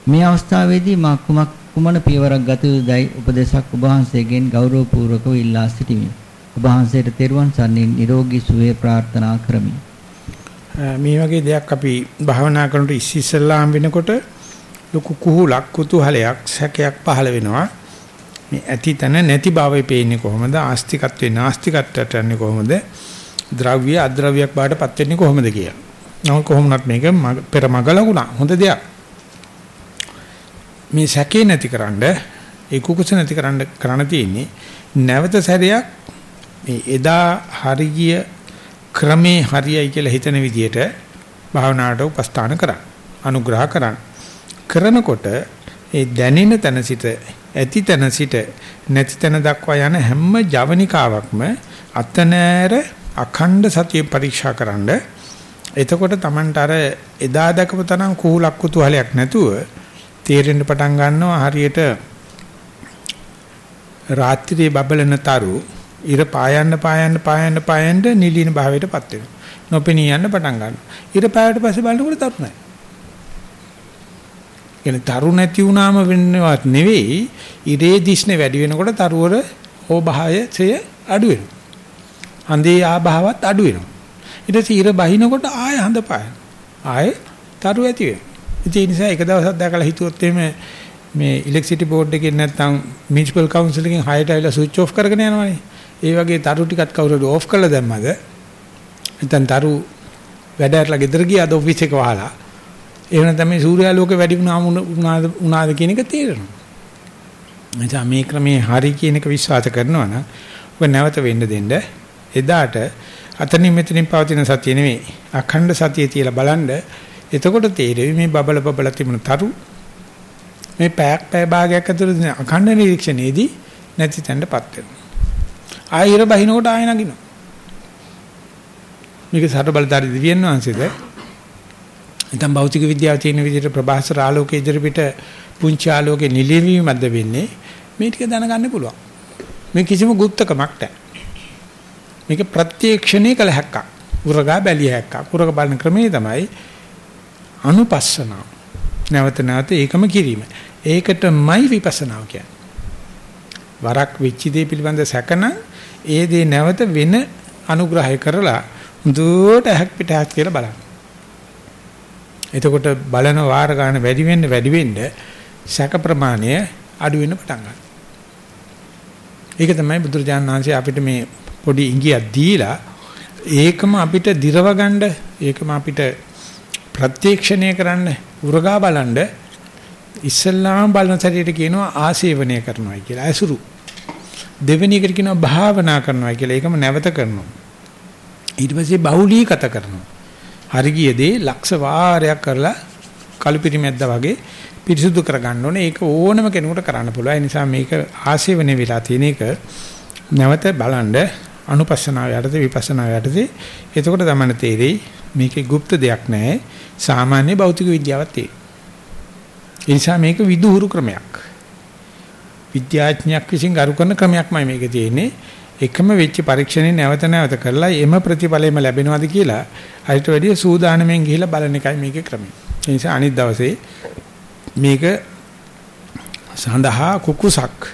මේ අවස්ථාවේදී මා කුමක් කුමන පියවරක් ගත යුතුදයි උපදේශක් ඔබ වහන්සේගෙන් ගෞරවපූර්වකව ඉල්ලා සිටිමි. ඔබ වහන්සේට තෙරුවන් සරණින් නිරෝගී සුවය ප්‍රාර්ථනා කරමි. මේ වගේ දෙයක් අපි භාවනා කරනකොට ඉස්සෙල්ලාම් වෙනකොට ලොකු කුහුලක් කුතුහලයක් සැකයක් පහළ වෙනවා. මේ ඇති තන නැති භාවය පේන්නේ කොහොමද? ආස්තිකත්වේ නාස්තිකත්වයට යන්නේ කොහොමද? ද්‍රව්‍ය අද්‍රව්‍යයක් බාටපත් වෙන්නේ කොහොමද කියලා. නම කොහොමනත් මේක පෙර මග ලකුණා. හොඳ දෙයක්. මේ සැකේ නැතිකරන්න ඒ කුකුස නැතිකරන්න කරණ තියෙන්නේ නැවත සැරයක් මේ එදා හරිය ක්‍රමේ හරියයි කියලා හිතන විදිහට භාවනාවට උපස්ථාන කරන්න. අනුග්‍රහ කරන්න. කරනකොට ඒ දැනෙන තැන සිට ඇති තැන සිට නැති තැන දක්වා යන හැම ජවනිකාවක්ම අතනෑර අඛණ්ඩ සතිය පරීක්ෂා කරන්න. එතකොට Tamanට අර එදා දැකපු තරම් කුහුලක් කුතුහලයක් නැතුව තේරෙන්න පටන් ගන්නවා හරියට රාත්‍රියේ බබලන තරු ඉර පායන්න පායන්න පායන්න පායන්න නිලින භාවයටපත් වෙනවා. නොපෙනී යන්න පටන් ගන්නවා. ඉර පායට පස්සේ බලනකොට තරු නැහැ. කියන්නේ තරු නැති වුණාම වෙන්නවත් නෙවෙයි ඉරේ දිස්නේ වැඩි වෙනකොට තරුවර ඕභායය අඩු වෙනවා. හඳේ ආභාවත් අඩු වෙනවා. ඊට පස්සේ ඉර බහිනකොට ආය හඳ පායන. ආය තරු ඇති වෙනවා. ඒ නිසා එක දවසක් දැකලා හිතුවොත් එimhe මේ ඉලෙක්ට්‍රිසිටි බෝඩ් එකෙන් නැත්නම් මියුනිසිපල් කවුන්සිල් එකෙන් හයට ඇවිල්ලා ස්විච් ඔෆ් කරගෙන යනවනේ. ඒ වගේ තරු ටිකත් කවුරුද ඔෆ් කරලා දැම්මද? නැත්නම් තරු වැඩ ඇරලා ගෙදර ගියාද ඔෆිස් එක වහලා. එහෙම නැත්නම් මේ සූර්යාලෝක වැඩි වුණාම උනාද උනාද කියන එක තේරෙනවා. එතන මේ ක්‍රමේ හරි කියන එක විශ්වාස කරනවා නම් ඔබ නැවත වෙන්න දෙන්න එදාට අතනින් මෙතනින් පවතින සතිය නෙවෙයි අඛණ්ඩ සතිය තියලා බලන්න එතකොට තේරෙවි මේ බබල බබල තිබුණ තරු මේ පැයක් පැය භාගයක් ඇතුළත අඛණ්ඩ නිරීක්ෂණයේදී නැති තැනටපත් වෙනවා. ආයෙර බහිනකොට ආයෙ නගිනවා. මේක සතර බලධාරී දිව්‍යන් වහන්සේද නැත්නම් භෞතික විද්‍යාව තියෙන විදිහට ප්‍රභාසර ආලෝකයේ ඉදිරිපිට පුංචි ආලෝකයේ නිලිවීමක්ද වෙන්නේ මේ ටික දැනගන්න පුළුවන්. මේ කිසිම গুপ্তකමක් නැහැ. මේක ප්‍රත්‍යක්ෂණය කළ හැක්කක්. උරගා බැලිය හැක්කක්. උරග බලන ක්‍රමයේ තමයි අනුපස්සනාව. නැවත නැවත ඒකම කිරීම. ඒකටමයි විපස්සනාව කියන්නේ. වරක් වෙච්ච දේ පිළිබඳ සැකන ඒ දේ නැවත වෙන අනුග්‍රහය කරලා හුදුවට ඇහක් පිටහක් කියලා බලන්න. එතකොට බලන වාර ගන්න වැඩි වෙන්න වැඩි වෙන්න සැක ප්‍රමාණය අඩු වෙන්න පටන් ගන්නවා. ඒක තමයි බුදුරජාණන් වහන්සේ අපිට මේ පොඩි ඉඟියක් දීලා ඒකම අපිට දිරව ගන්න ඒකම අපිට ප්‍රත්‍යක්ෂණය කරන්න උරගා බලන්න ඉස්සල්ලාම බලන සැරේට කියනවා ආසේවනය කරනවා කියලා. ඇසුරු. දෙවෙනි එකට කියනවා භාවනා කරනවා කියලා. ඒකම නැවත කරනවා. ඊට පස්සේ බහුලීගත කරනවා. හරි ගිය දේ ලක්ෂ වාරයක් කරලා කලුපිරිමැද්දා වගේ පිරිසුදු කරගන්න ඕනේ. ඒක ඕනම කෙනෙකුට කරන්න පුළුවන්. ඒ නිසා මේක ආශේවනේ වෙලා තියෙන එක නැවත බලන්න අනුපස්සනාව යටතේ විපස්සනාව යටතේ එතකොට තමයි තේරෙයි මේකේ গুপ্ত දෙයක් නැහැ. සාමාන්‍ය භෞතික විද්‍යාවක් තියෙනවා. ඒ නිසා මේක විදුහුරු ක්‍රමයක්. විද්‍යාඥයෙක් විසින් කරු කරන ක්‍රමයක්මයි මේකේ තියෙන්නේ. එකම වෙච්ච පරීක්ෂණේ නැවත නැවත කරලා එම ප්‍රතිඵලෙම ලැබෙනවද කියලා අරිට වැඩිය සූදානම්ෙන් ගිහිල්ලා බලන එකයි මේකේ ක්‍රමය. ඒ නිසා අනිත් දවසේ මේක සඳහා කුකුසක්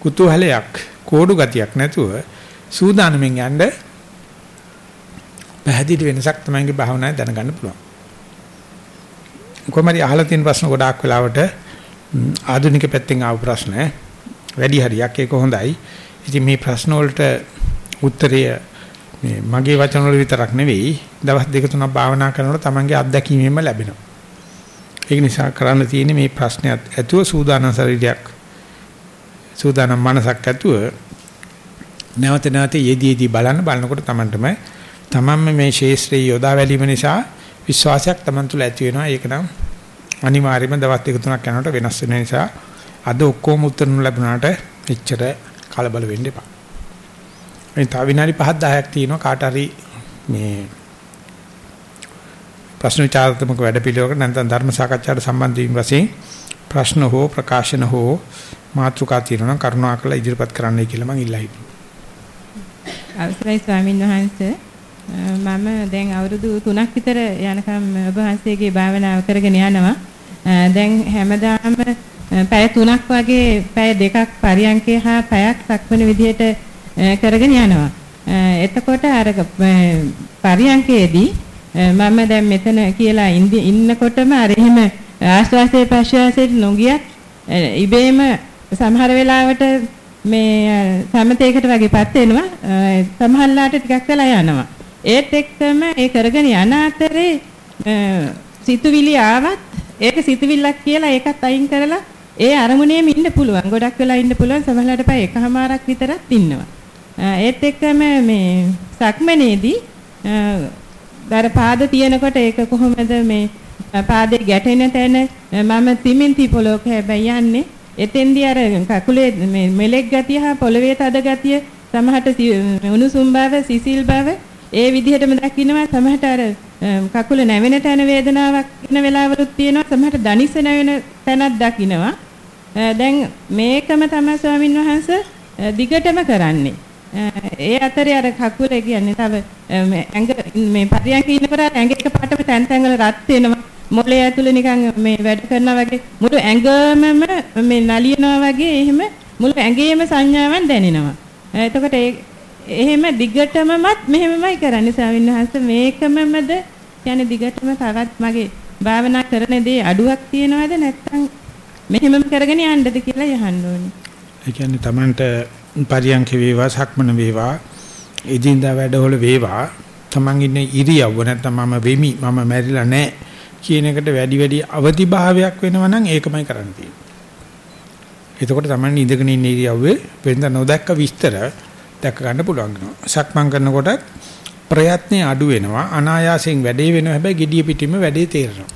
කුතුහලයක් කෝඩු ගතියක් නැතුව සූදානම්ෙන් යන්න පැහැදිලි වෙනසක් තමයි භාවනාවේ දැනගන්න පුළුවන්. කොහමරි අහලා තියෙන ප්‍රශ්න ගොඩාක් වෙලාවට ආධුනික පැත්තෙන් ආව ප්‍රශ්න වැඩි හරියක් ඒක හොඳයි. ඉතින් මේ ප්‍රශ්න වලට උත්තරය මේ මගේ වචන වල විතරක් නෙවෙයි දවස් දෙක තුනක් භාවනා කරනකොට තමන්ගේ අත්දැකීමෙන්ම ලැබෙනවා. ඒක නිසා කරන්න තියෙන්නේ මේ ප්‍රශ්නයත් ඇතුව සූදානම් ශරීරයක් සූදානම් මනසක් ඇතුව නැවත නැවත යෙදී යෙදී බලන්න බලනකොට තමන්ටම තමන්ම මේ ශේෂ්ත්‍රයේ යොදා වැලීම නිසා විශ්වාසයක් තමන් තුළ ඇති වෙනවා. ඒක නම් අනිවාර්යයෙන්ම දවස් දෙක තුනක් යනකොට වෙනස් වෙන නිසා අද ඔක්කොම උත්තර ලැබුණාට එච්චර කලබල වෙන්න එපා. මේ තව විනාඩි 5ක් 10ක් තියෙනවා කාට හරි මේ ප්‍රශ්න විචාරාත්මක වැඩපිළිවෙලකට නැත්නම් ධර්ම සාකච්ඡාවට සම්බන්ධ වීම වශයෙන් ප්‍රශ්න හෝ ප්‍රකාශන හෝ මාතෘකා තියෙනවා කරුණාකර ඉදිරිපත් කරන්නයි කියලා මම ඉල්ලා හිටියා. අවසරයි ස්වාමින් වහන්සේ මම දැන් අවුරුදු 3ක් විතර යනකම් ඔබ වහන්සේගේ භාවනාව කරගෙන යනවා. දැන් හැමදාම පැය 3ක් වගේ පැය දෙකක් පරියන්කේ හා පැයක් සක්මන විදිහට කරගෙන යනවා. එතකොට අර පරියන්කේදී මම දැන් මෙතන කියලා ඉන්නකොටම අර එහෙම ආශ්වාසයේ ප්‍රශ්වාසයේ නොගියත් ඉබේම සමහර වෙලාවට මේ සමතේකට වගේපත් වෙනවා. සමහරලාට ටිකක් වෙලා යනවා. ඒත් එක්කම ඒ කරගෙන යන අතරේ සිතුවිලි ආවත් ඒක සිතුවිල්ලක් කියලා ඒකත් අයින් කරලා ඒ අරමුණේම ඉන්න පුළුවන්. ගොඩක් වෙලා ඉන්න පුළුවන්. සමහරලාට පය එකමාරක් විතරක් ඉන්නවා. ඒත් එක්කම මේ සක්මනේදී අර පාද තියෙනකොට ඒක කොහොමද මේ පාදේ ගැටෙන තැන මම තිමින්ති පොලොක හැබැයි යන්නේ එතෙන්දී අර කකුලේ මේ මෙලෙක් ගතිය හා පොළවේ තද ගතිය සමහරට උණුසුම් බව සිසිල් බව ඒ විදිහටම දකින්නවා. සමහරට අර කකුල නැවෙන තැන වේදනාවක් වෙන වෙලාවලුත් තියෙනවා. සමහරට දනිස නැවෙන තැනක් දකින්නවා. දැන් මේකම තමයි ස්වාමින් වහන්සේ දිගටම කරන්නේ. ඒ අතරේ අර කකුල කියන්නේ තව ඇඟ මේ පරියන්ක ඉන්නකොට ඇඟ එක පාටම තැන් තැන් වල රත් වෙනවා. මොළේ ඇතුලේ නිකන් මේ වැඩ කරනවා වගේ මුළු ඇඟමම මේ නලියනවා වගේ එහෙම මුළු ඇඟේම සංඥාවන් දැනෙනවා. එතකොට එහෙම දිගටමමත් මෙහෙමමයි කරන්නේ ස්වාමීන් වහන්සේ. මේකමමද කියන්නේ දිගටම තවත් මගේ භාවනා කරන දේ අඩුවක් තියනවද නැත්නම් මෙහෙමම කරගෙන යන්නද කියලා යහන්න ඕනේ. ඒ කියන්නේ Tamanට පරියන්ක වේවා සක්මන වේවා එදින්දා වැඩවල වේවා. තමන් ඉන්නේ ඉරියව්ව නැත්නම් මම වෙමි මම මැරිලා නැහැ. කියන එකට වැඩි වැඩි අවදි භාවයක් වෙනවා නම් ඒකමයි කරන්න තියෙන්නේ. එතකොට තමන් ඉඳගෙන ඉන්න ඉරියව්වේ වෙනද නොදැක්ක විස්තර දැක ගන්න පුළුවන් වෙනවා. සක්මන් කරනකොට ප්‍රයත්නේ අඩු වෙනවා අනායාසයෙන් වැඩේ වෙනවා හැබැයි gediya පිටින්ම වැඩේ තේරෙනවා.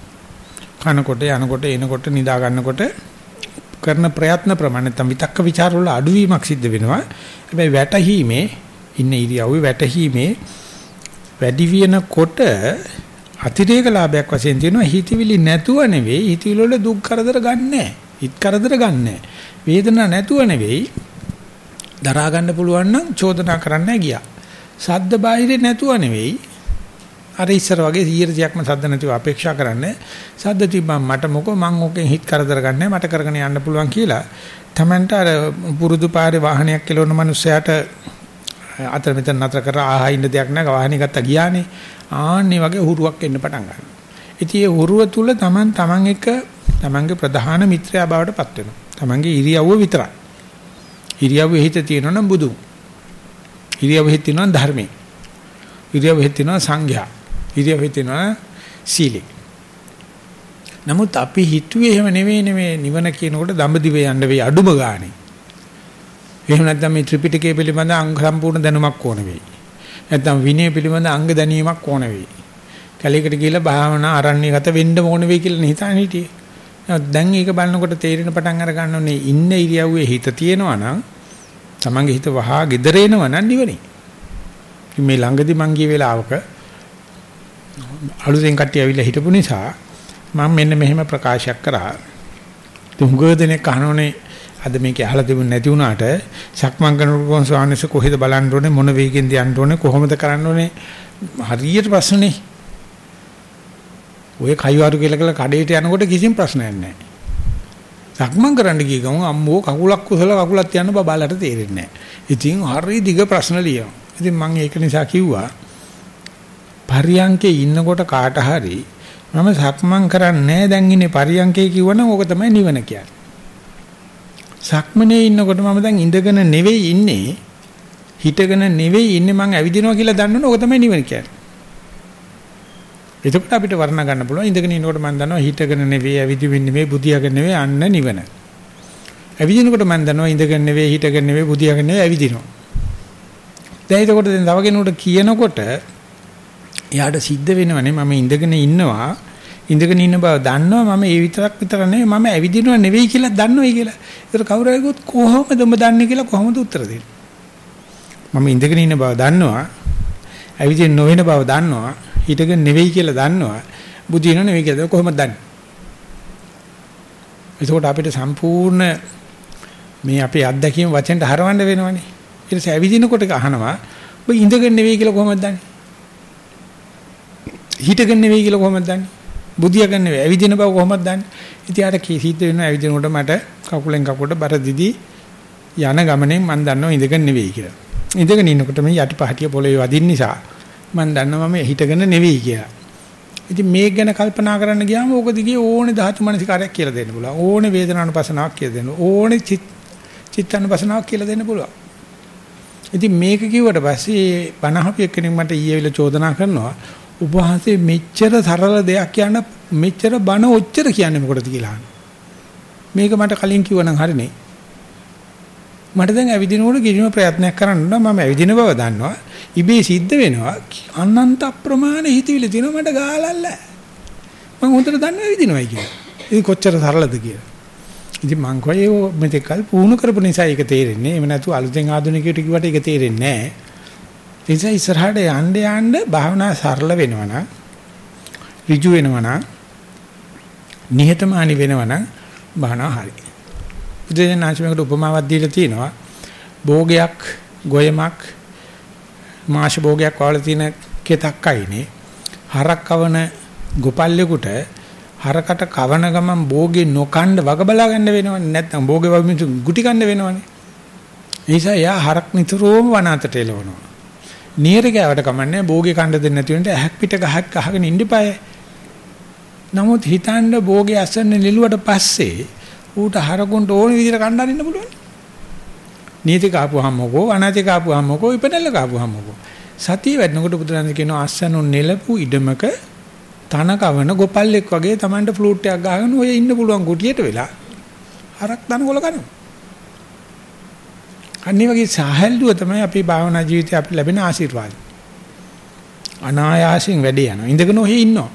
කනකොට යනකොට එනකොට නිදා ගන්නකොට කරන ප්‍රයත්න ප්‍රමාණය නැත්නම් විතක්ක ਵਿਚාර වල අඩුවීමක් සිද්ධ වෙනවා. හැබැයි වැටහීමේ ඉන්න ඉරියව්වේ වැටහීමේ වැඩි වෙනකොට අතිරේක ලාභයක් වශයෙන් තියෙනවා හිතවිලි නැතුව නෙවෙයි හිතවිලි වල දුක් කරදර ගන්නෑ. හිත කරදර ගන්නෑ. වේදනාවක් නැතුව නෙවෙයි දරා ගන්න පුළුවන් නම් චෝදනා කරන්න ගියා. සද්ද බාහිර නැතුව නෙවෙයි අර ඉස්සර වගේ 100%ක්ම සද්ද නැතිව අපේක්ෂා කරන්නේ සද්ද තිබ්බම මට මොකෝ මං ඕකෙන් හිට කරදර ගන්නෑ මට කරගෙන යන්න පුළුවන් කියලා තමන්ට අර පුරුදු පාරේ වාහනයක් කෙලවන මිනිස්සයාට අතර මෙතන නතර කර ආහා ඉන්න දෙයක් නැහැ වාහනේ ගත්තා ගියානේ ආන්නේ වගේ හුරුවක් එන්න පටන් ගන්නවා ඉතින් ඒ හුරුව තුල තමන් තමන් එක තමන්ගේ ප්‍රධාන මිත්‍රයා බවට පත් වෙනවා තමන්ගේ ඉරියව්ව විතරයි ඉරියව්ව හිත තියෙනවා නම් බුදු ඉරියව්ව හිත තියෙනවා නම් ධර්මයේ ඉරියව්ව හිත තියෙනවා සංඝයා ඉරියව් හිතෙනවා සීලෙ. නමුත් අපි හිතුවේ එහෙම නෙවෙයි නෙවෙයි නිවන කියනකොට දඹදිව යන්න වෙයි අඩුම ගානේ. එහෙම නැත්නම් මේ ත්‍රිපිටකය පිළිබඳ අංග සම්පූර්ණ දැනුමක් ඕන වෙයි. නැත්නම් විනය පිළිබඳ අංග දැනීමක් ඕන වෙයි. කැලේකට ගිහිල්ලා භාවනා ආරණ්‍යගත වෙන්න ඕන වෙයි කියලා හිතාන හිටියේ. දැන් ඒක බලනකොට තේරෙන පටන් අර ගන්නෝනේ ඉන්න ඉරියව්වේ හිත තියෙනවා නම් තමන්ගේ හිත වහා gedere එනවා නම් නිවනේ. මේ ළඟදි මං ගිය වෙලාවක අලුතෙන් කට්ටිය ඇවිල්ලා හිටපු නිසා මම මෙන්න මෙහෙම ප්‍රකාශයක් කරා. තුංගව දෙනෙක් අහනෝනේ අද මේක අහලා තිබුණ නැති වුණාට සක්මන් කරනකොට ස්වාමීන් කොහෙද බලන්න ඕනේ මොන වේගෙන්ද යන්න ඕනේ කොහොමද කරන්න ඕනේ හරියට ප්‍රශ්නේ. ඔය කයිවාරු කියලා කියලා කඩේට යනකොට කිසිම ප්‍රශ්නයක් නැහැ. සක්මන් කරන්න ගිය ගමන් අම්මෝ කකුලක් කුසල කකුලක් තියන්න බබාලට තේරෙන්නේ නැහැ. ඉතින් හරි දිග ප්‍රශ්න ලියනවා. ඉතින් මම ඒක නිසා කිව්වා පරියංකේ ඉන්නකොට කාට හරි මම සක්මන් කරන්නේ දැන් ඉන්නේ පරියංකේ කිව්වනම් ඕක තමයි නිවන කියන්නේ. සක්මනේ ඉන්නකොට මම දැන් ඉඳගෙන නෙවෙයි ඉන්නේ. හිටගෙන නෙවෙයි ඉන්නේ මං ඇවිදිනවා කියලා දන්නවනේ ඕක තමයි නිවන කියන්නේ. එතකොට අපිට වර්ණ ගන්න පුළුවන් ඉඳගෙන ඉන්නකොට මම දන්නවා හිටගෙන නෙවෙයි ඇවිදින්න නෙවෙයි බුදියාගෙන නෙවෙයි අන්න නිවන. ඇවිදිනකොට මම දන්නවා ඉඳගෙන නෙවෙයි හිටගෙන නෙවෙයි බුදියාගෙන නෙවෙයි ඇවිදිනවා. දැන් එතකොට දැන් තව කෙනෙකුට කියනකොට එයාට සිද්ධ වෙනවනේ මම ඉඳගෙන ඉන්නවා ඉඳගෙන ඉන්න බව දන්නවා මම ඒ විතරක් විතර නෙවෙයි මම ඇවිදිනව නෙවෙයි කියලා දන්නවයි කියලා. ඒතර කවුරු හරි කිව්වොත් කොහොමද උඹ දන්නේ කියලා කොහොමද උත්තර දෙන්නේ? මම ඉඳගෙන ඉන්න බව දන්නවා. ඇවිදින්න නොවන බව දන්නවා. හිටගෙන නෙවෙයි කියලා දන්නවා. බුදින නෙවෙයි කියලා කොහොමද දන්නේ? එතකොට අපිට සම්පූර්ණ මේ අපේ අත්දැකීම් වචෙන්ට හරවන්න වෙනවනේ. ඊට පස්සේ ඇවිදිනකොට අහනවා ඔබ ඉඳගෙන නෙවෙයි කියලා කොහොමද දන්නේ? හිටගෙන නෙවෙයි කියලා කොහොමද දන්නේ? බුදියාගෙන නෙවෙයි ඇවිදින බව කොහොමද දන්නේ? ඉතින් අර කී සිද්ධ වෙනවා ඇවිදිනකොට මට කකුලෙන් කකුලට බර දිදි යන ගමනේ මම දන්නවා ඉඳගෙන නෙවෙයි කියලා. ඉඳගෙන ඉන්නකොට මේ යටිපහටිය පොළවේ වදින්න නිසා මම දන්නවා මම හිටගෙන නෙවෙයි කියලා. ඉතින් මේක ගැන කල්පනා කරන්න ගියාම ඕක දිගේ ඕනේ ධාතු මනසිකාරයක් කියලා දෙන්න පුළුවන්. ඕනේ වේදනානුපසනාවක් කියලා දෙන්න. ඕනේ චිත් චිත්තානුපසනාවක් කියලා දෙන්න පුළුවන්. ඉතින් මේක කිව්වට පස්සේ බණහපි එක්කෙනෙක් මට ඊයේ විල චෝදනා කරනවා උපවාසයේ මෙච්චර සරල දෙයක් කියන්න මෙච්චර බණ ඔච්චර කියන්නේ මොකටද කියලා මේක මට කලින් කිව්වනම් හරිනේ මට දැන් ඇවිදිනකොට කිසිම ප්‍රයත්නයක් කරන්න මම ඇවිදින බව දන්නවා. ඉබේ සිද්ධ වෙනවා. අනන්ත අප්‍රමාණ හිතවිලි තියෙනවා මට ගාලල්ල. මම හොඳට දන්නවා ඇවිදිනවයි කියලා. ඉතින් කොච්චර සරලද කියලා. ඉතින් මං කොහේ මෙතෙක් කල් පුහුණු කරපු නිසා ඒක තේරෙන්නේ. එහෙම නැතු අලුතෙන් ආධුනිකයට කිව්වට ඒක තේරෙන්නේ නැහැ. ඒ නිසා ඉස්සරහට යන්න යන්න භාවනා සරල වෙනවනම් ඍජු වෙනවනම් නිහතමානී වෙනවනම් භාවනා හරි. බුදුදෙනාචමකට උපමාවක් දීලා තියෙනවා. භෝගයක්, ගොයමක්, මාෂ භෝගයක් වල තියෙන කෙතක් අයිනේ. හරක් කවන ගොපල්ලෙකුට හරකට කවන ගමන් භෝගේ නොකණ්ඩ වග බලා ගන්න වෙනවනේ නැත්නම් භෝගේ වමිතු ගුටි කන්න වෙනවනේ ඒ නිසා යා හරක් නිතරම වනාතට එලවනවා නියර ගෑවට කමන්නේ භෝගේ කණ්ඩ දෙන්න නැති වෙනට ඇහක් පිට ගහක් ගහගෙන ඉඳිපාය නමුත් හිතන්න භෝගේ අසන්න නිලුවට පස්සේ ඌට හරකුන්ට ඕන විදිහට කණ්ඩ අරින්න පුළුවන් නීති කාපුවාම මොකෝ අනාති කාපුවාම මොකෝ ඉපදෙල්ල කාපුවාම මොකෝ. සතිය වැඩනකොට බුදුරජාණන් කියනවා අස්සනු නෙලපු ඉඩමක තන කවන ගොපල්ලෙක් වගේ Tamanට ෆ්ලූට් එකක් ගහගෙන ඔය ඉන්න පුළුවන් කුටියට වෙලා හරක් දනකොල කනවා. අනිත් වගේ සාහැල්ලුව තමයි අපේ භාවනා ජීවිතේ අපිට ලැබෙන ආශිර්වාදය. අනායාසයෙන් වැඩේ යනවා. ඉඳගෙන ඔහේ ඉන්නවා.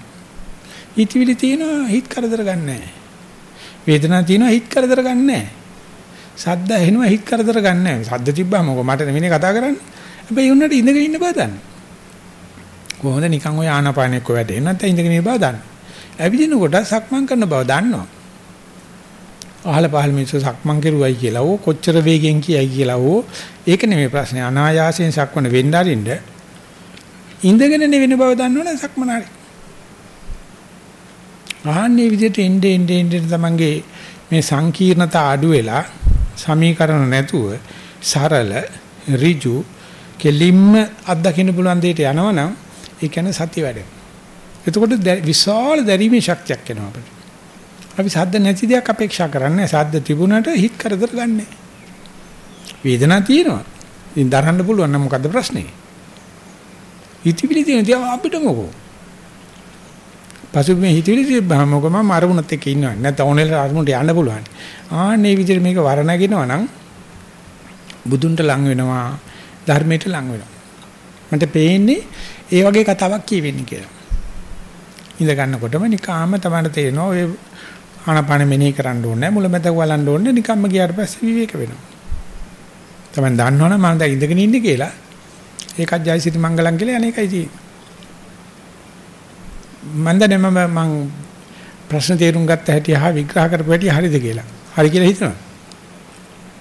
හිතවිලි තියෙනවා හිත කරදර ගන්නෑ. වේදනාවක් තියෙනවා හිත කරදර ගන්නෑ. සද්ද ඇහෙනවා හිත කරදර ගන්නෑ. සද්ද තිබ්බම මොකෝ මට නෙමෙයි කතා කරන්නේ. හැබැයි උන්නට ඉඳගෙන ඉන්න බෑ දන්නේ. කොහොමද නිකන් ඔය ආනාපානෙක වැඩේ නැත්නම් ඉඳගෙන ඉන්න බව දන්න. ඇවිදිනකොට සක්මන් කරන බව දන්නවා. අහල පහල මිනිස්සු සක්මන් කරුවයි කියලා ඕ කොච්චර වේගෙන් කියයි කියලා ඕ ඒක නෙමෙයි ප්‍රශ්නේ අනායාසයෙන් සක්මන වෙන්න අරින්න ඉඳගෙන නෙවෙන බව දන්නවනේ සක්මන හරි. ආන්නේ විදිහට එnde ende ende තමන්ගේ මේ සංකීර්ණතා අඩු වෙලා සමීකරණ නැතුව සරල ඍජු කෙලින්ම අත්දකින්න පුළුවන් දෙයට යනවනම් ඒ කියන්නේ සතිය වැඩ. එතකොට විශාල දැරීමේ ශක්තියක් එනවා අපිට. අපි සද්ද නැති දෙයක් අපේක්ෂා කරන්නේ සද්ද තිබුණට හිත කරදර ගන්නෑ. වේදනාවක් තියෙනවා. ඉතින් දරන්න පුළුවන් නම් මොකද්ද ප්‍රශ්නේ? හිතවිලි තියෙන තියා අපිට මොකෝ? පසුබිමේ හිතවිලි තිබ්බම මොකම මරුණත් එක්ක ඉන්නව. නැත්නම් ඕනෙල අරමුණට යන්න පුළුවන්. ආන්නේ විදිහට මේක වරණගෙනවා නම් බුදුන්ට ලං වෙනවා ධර්මයට ලං වෙනවා. මට පේන්නේ ඒ වගේ කතාවක් කියවෙන්නේ කියලා. ඉඳ ගන්නකොටම නිකාම තමයි තේරෙනවා ඔය ආනපාන මෙනෙහි කරන්න ඕනේ මුලමෙතක බලන්න ඕනේ නිකම්ම ගියාට පස්සේ විවේක වෙනවා. තමයි දන්නවනේ මම දැන් ඉඳගෙන ඉන්නේ කියලා. ඒකත් ජයසිරි මංගලම් කියලා අනේකයි තියෙන්නේ. මම දැන් මම මං ප්‍රශ්න තේරුම් ගත්ත හැටි හා විග්‍රහ කරපු හැටි හරිද කියලා. හරි කියලා හිතනවා.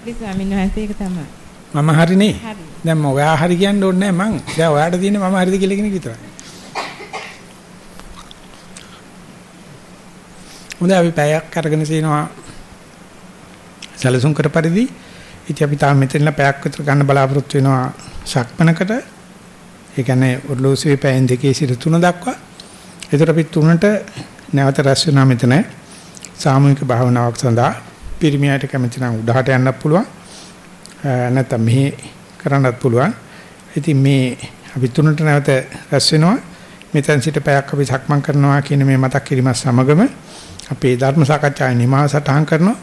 හරි ස්වාමීන් වහන්සේ ඒක තමයි. මම හරිනේ. හරි. දැන් මම ඔයා හරි කියන්න ඕනේ නැහැ මං. දැන් ඔයාට තියෙන්නේ මම හරිද කියලා කියන එක විතරයි. හොඳයි අපි පැයක් අරගෙන තිනවා සැලසුම් කර පරිදි ඉතින් අපි තාම මෙතනලා පැයක් විතර ගන්න බලාපොරොත්තු වෙනවා ශක්මනකට. ඒ කියන්නේ ඔර්ලෝසුවේ පැයෙන් දෙකේ සිට තුන දක්වා. ඒතර අපි තුනට නැවත රැස් වෙනා මෙතන. සාමූහික භාවනාවක් සඳහා පිරිමියාට කැමති නම් උඩහට යන්නත් පුළුවන්. නැත්නම් මෙහි කරන්නත් පුළුවන්. ඉතින් මේ අපි තුනට නැවත රැස් වෙනවා. මෙතෙන් සිට පැයක් අපි සක්මන් කරනවා කියන මේ මතක් කිරීමත් සමගම අපේ ධර්ම සාකච්ඡාවේ නිමාව සටහන් කරනවා.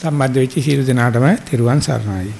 සම්බන්ධ වෙච්ච සියලු දෙනාටම තෙරුවන් සරණයි.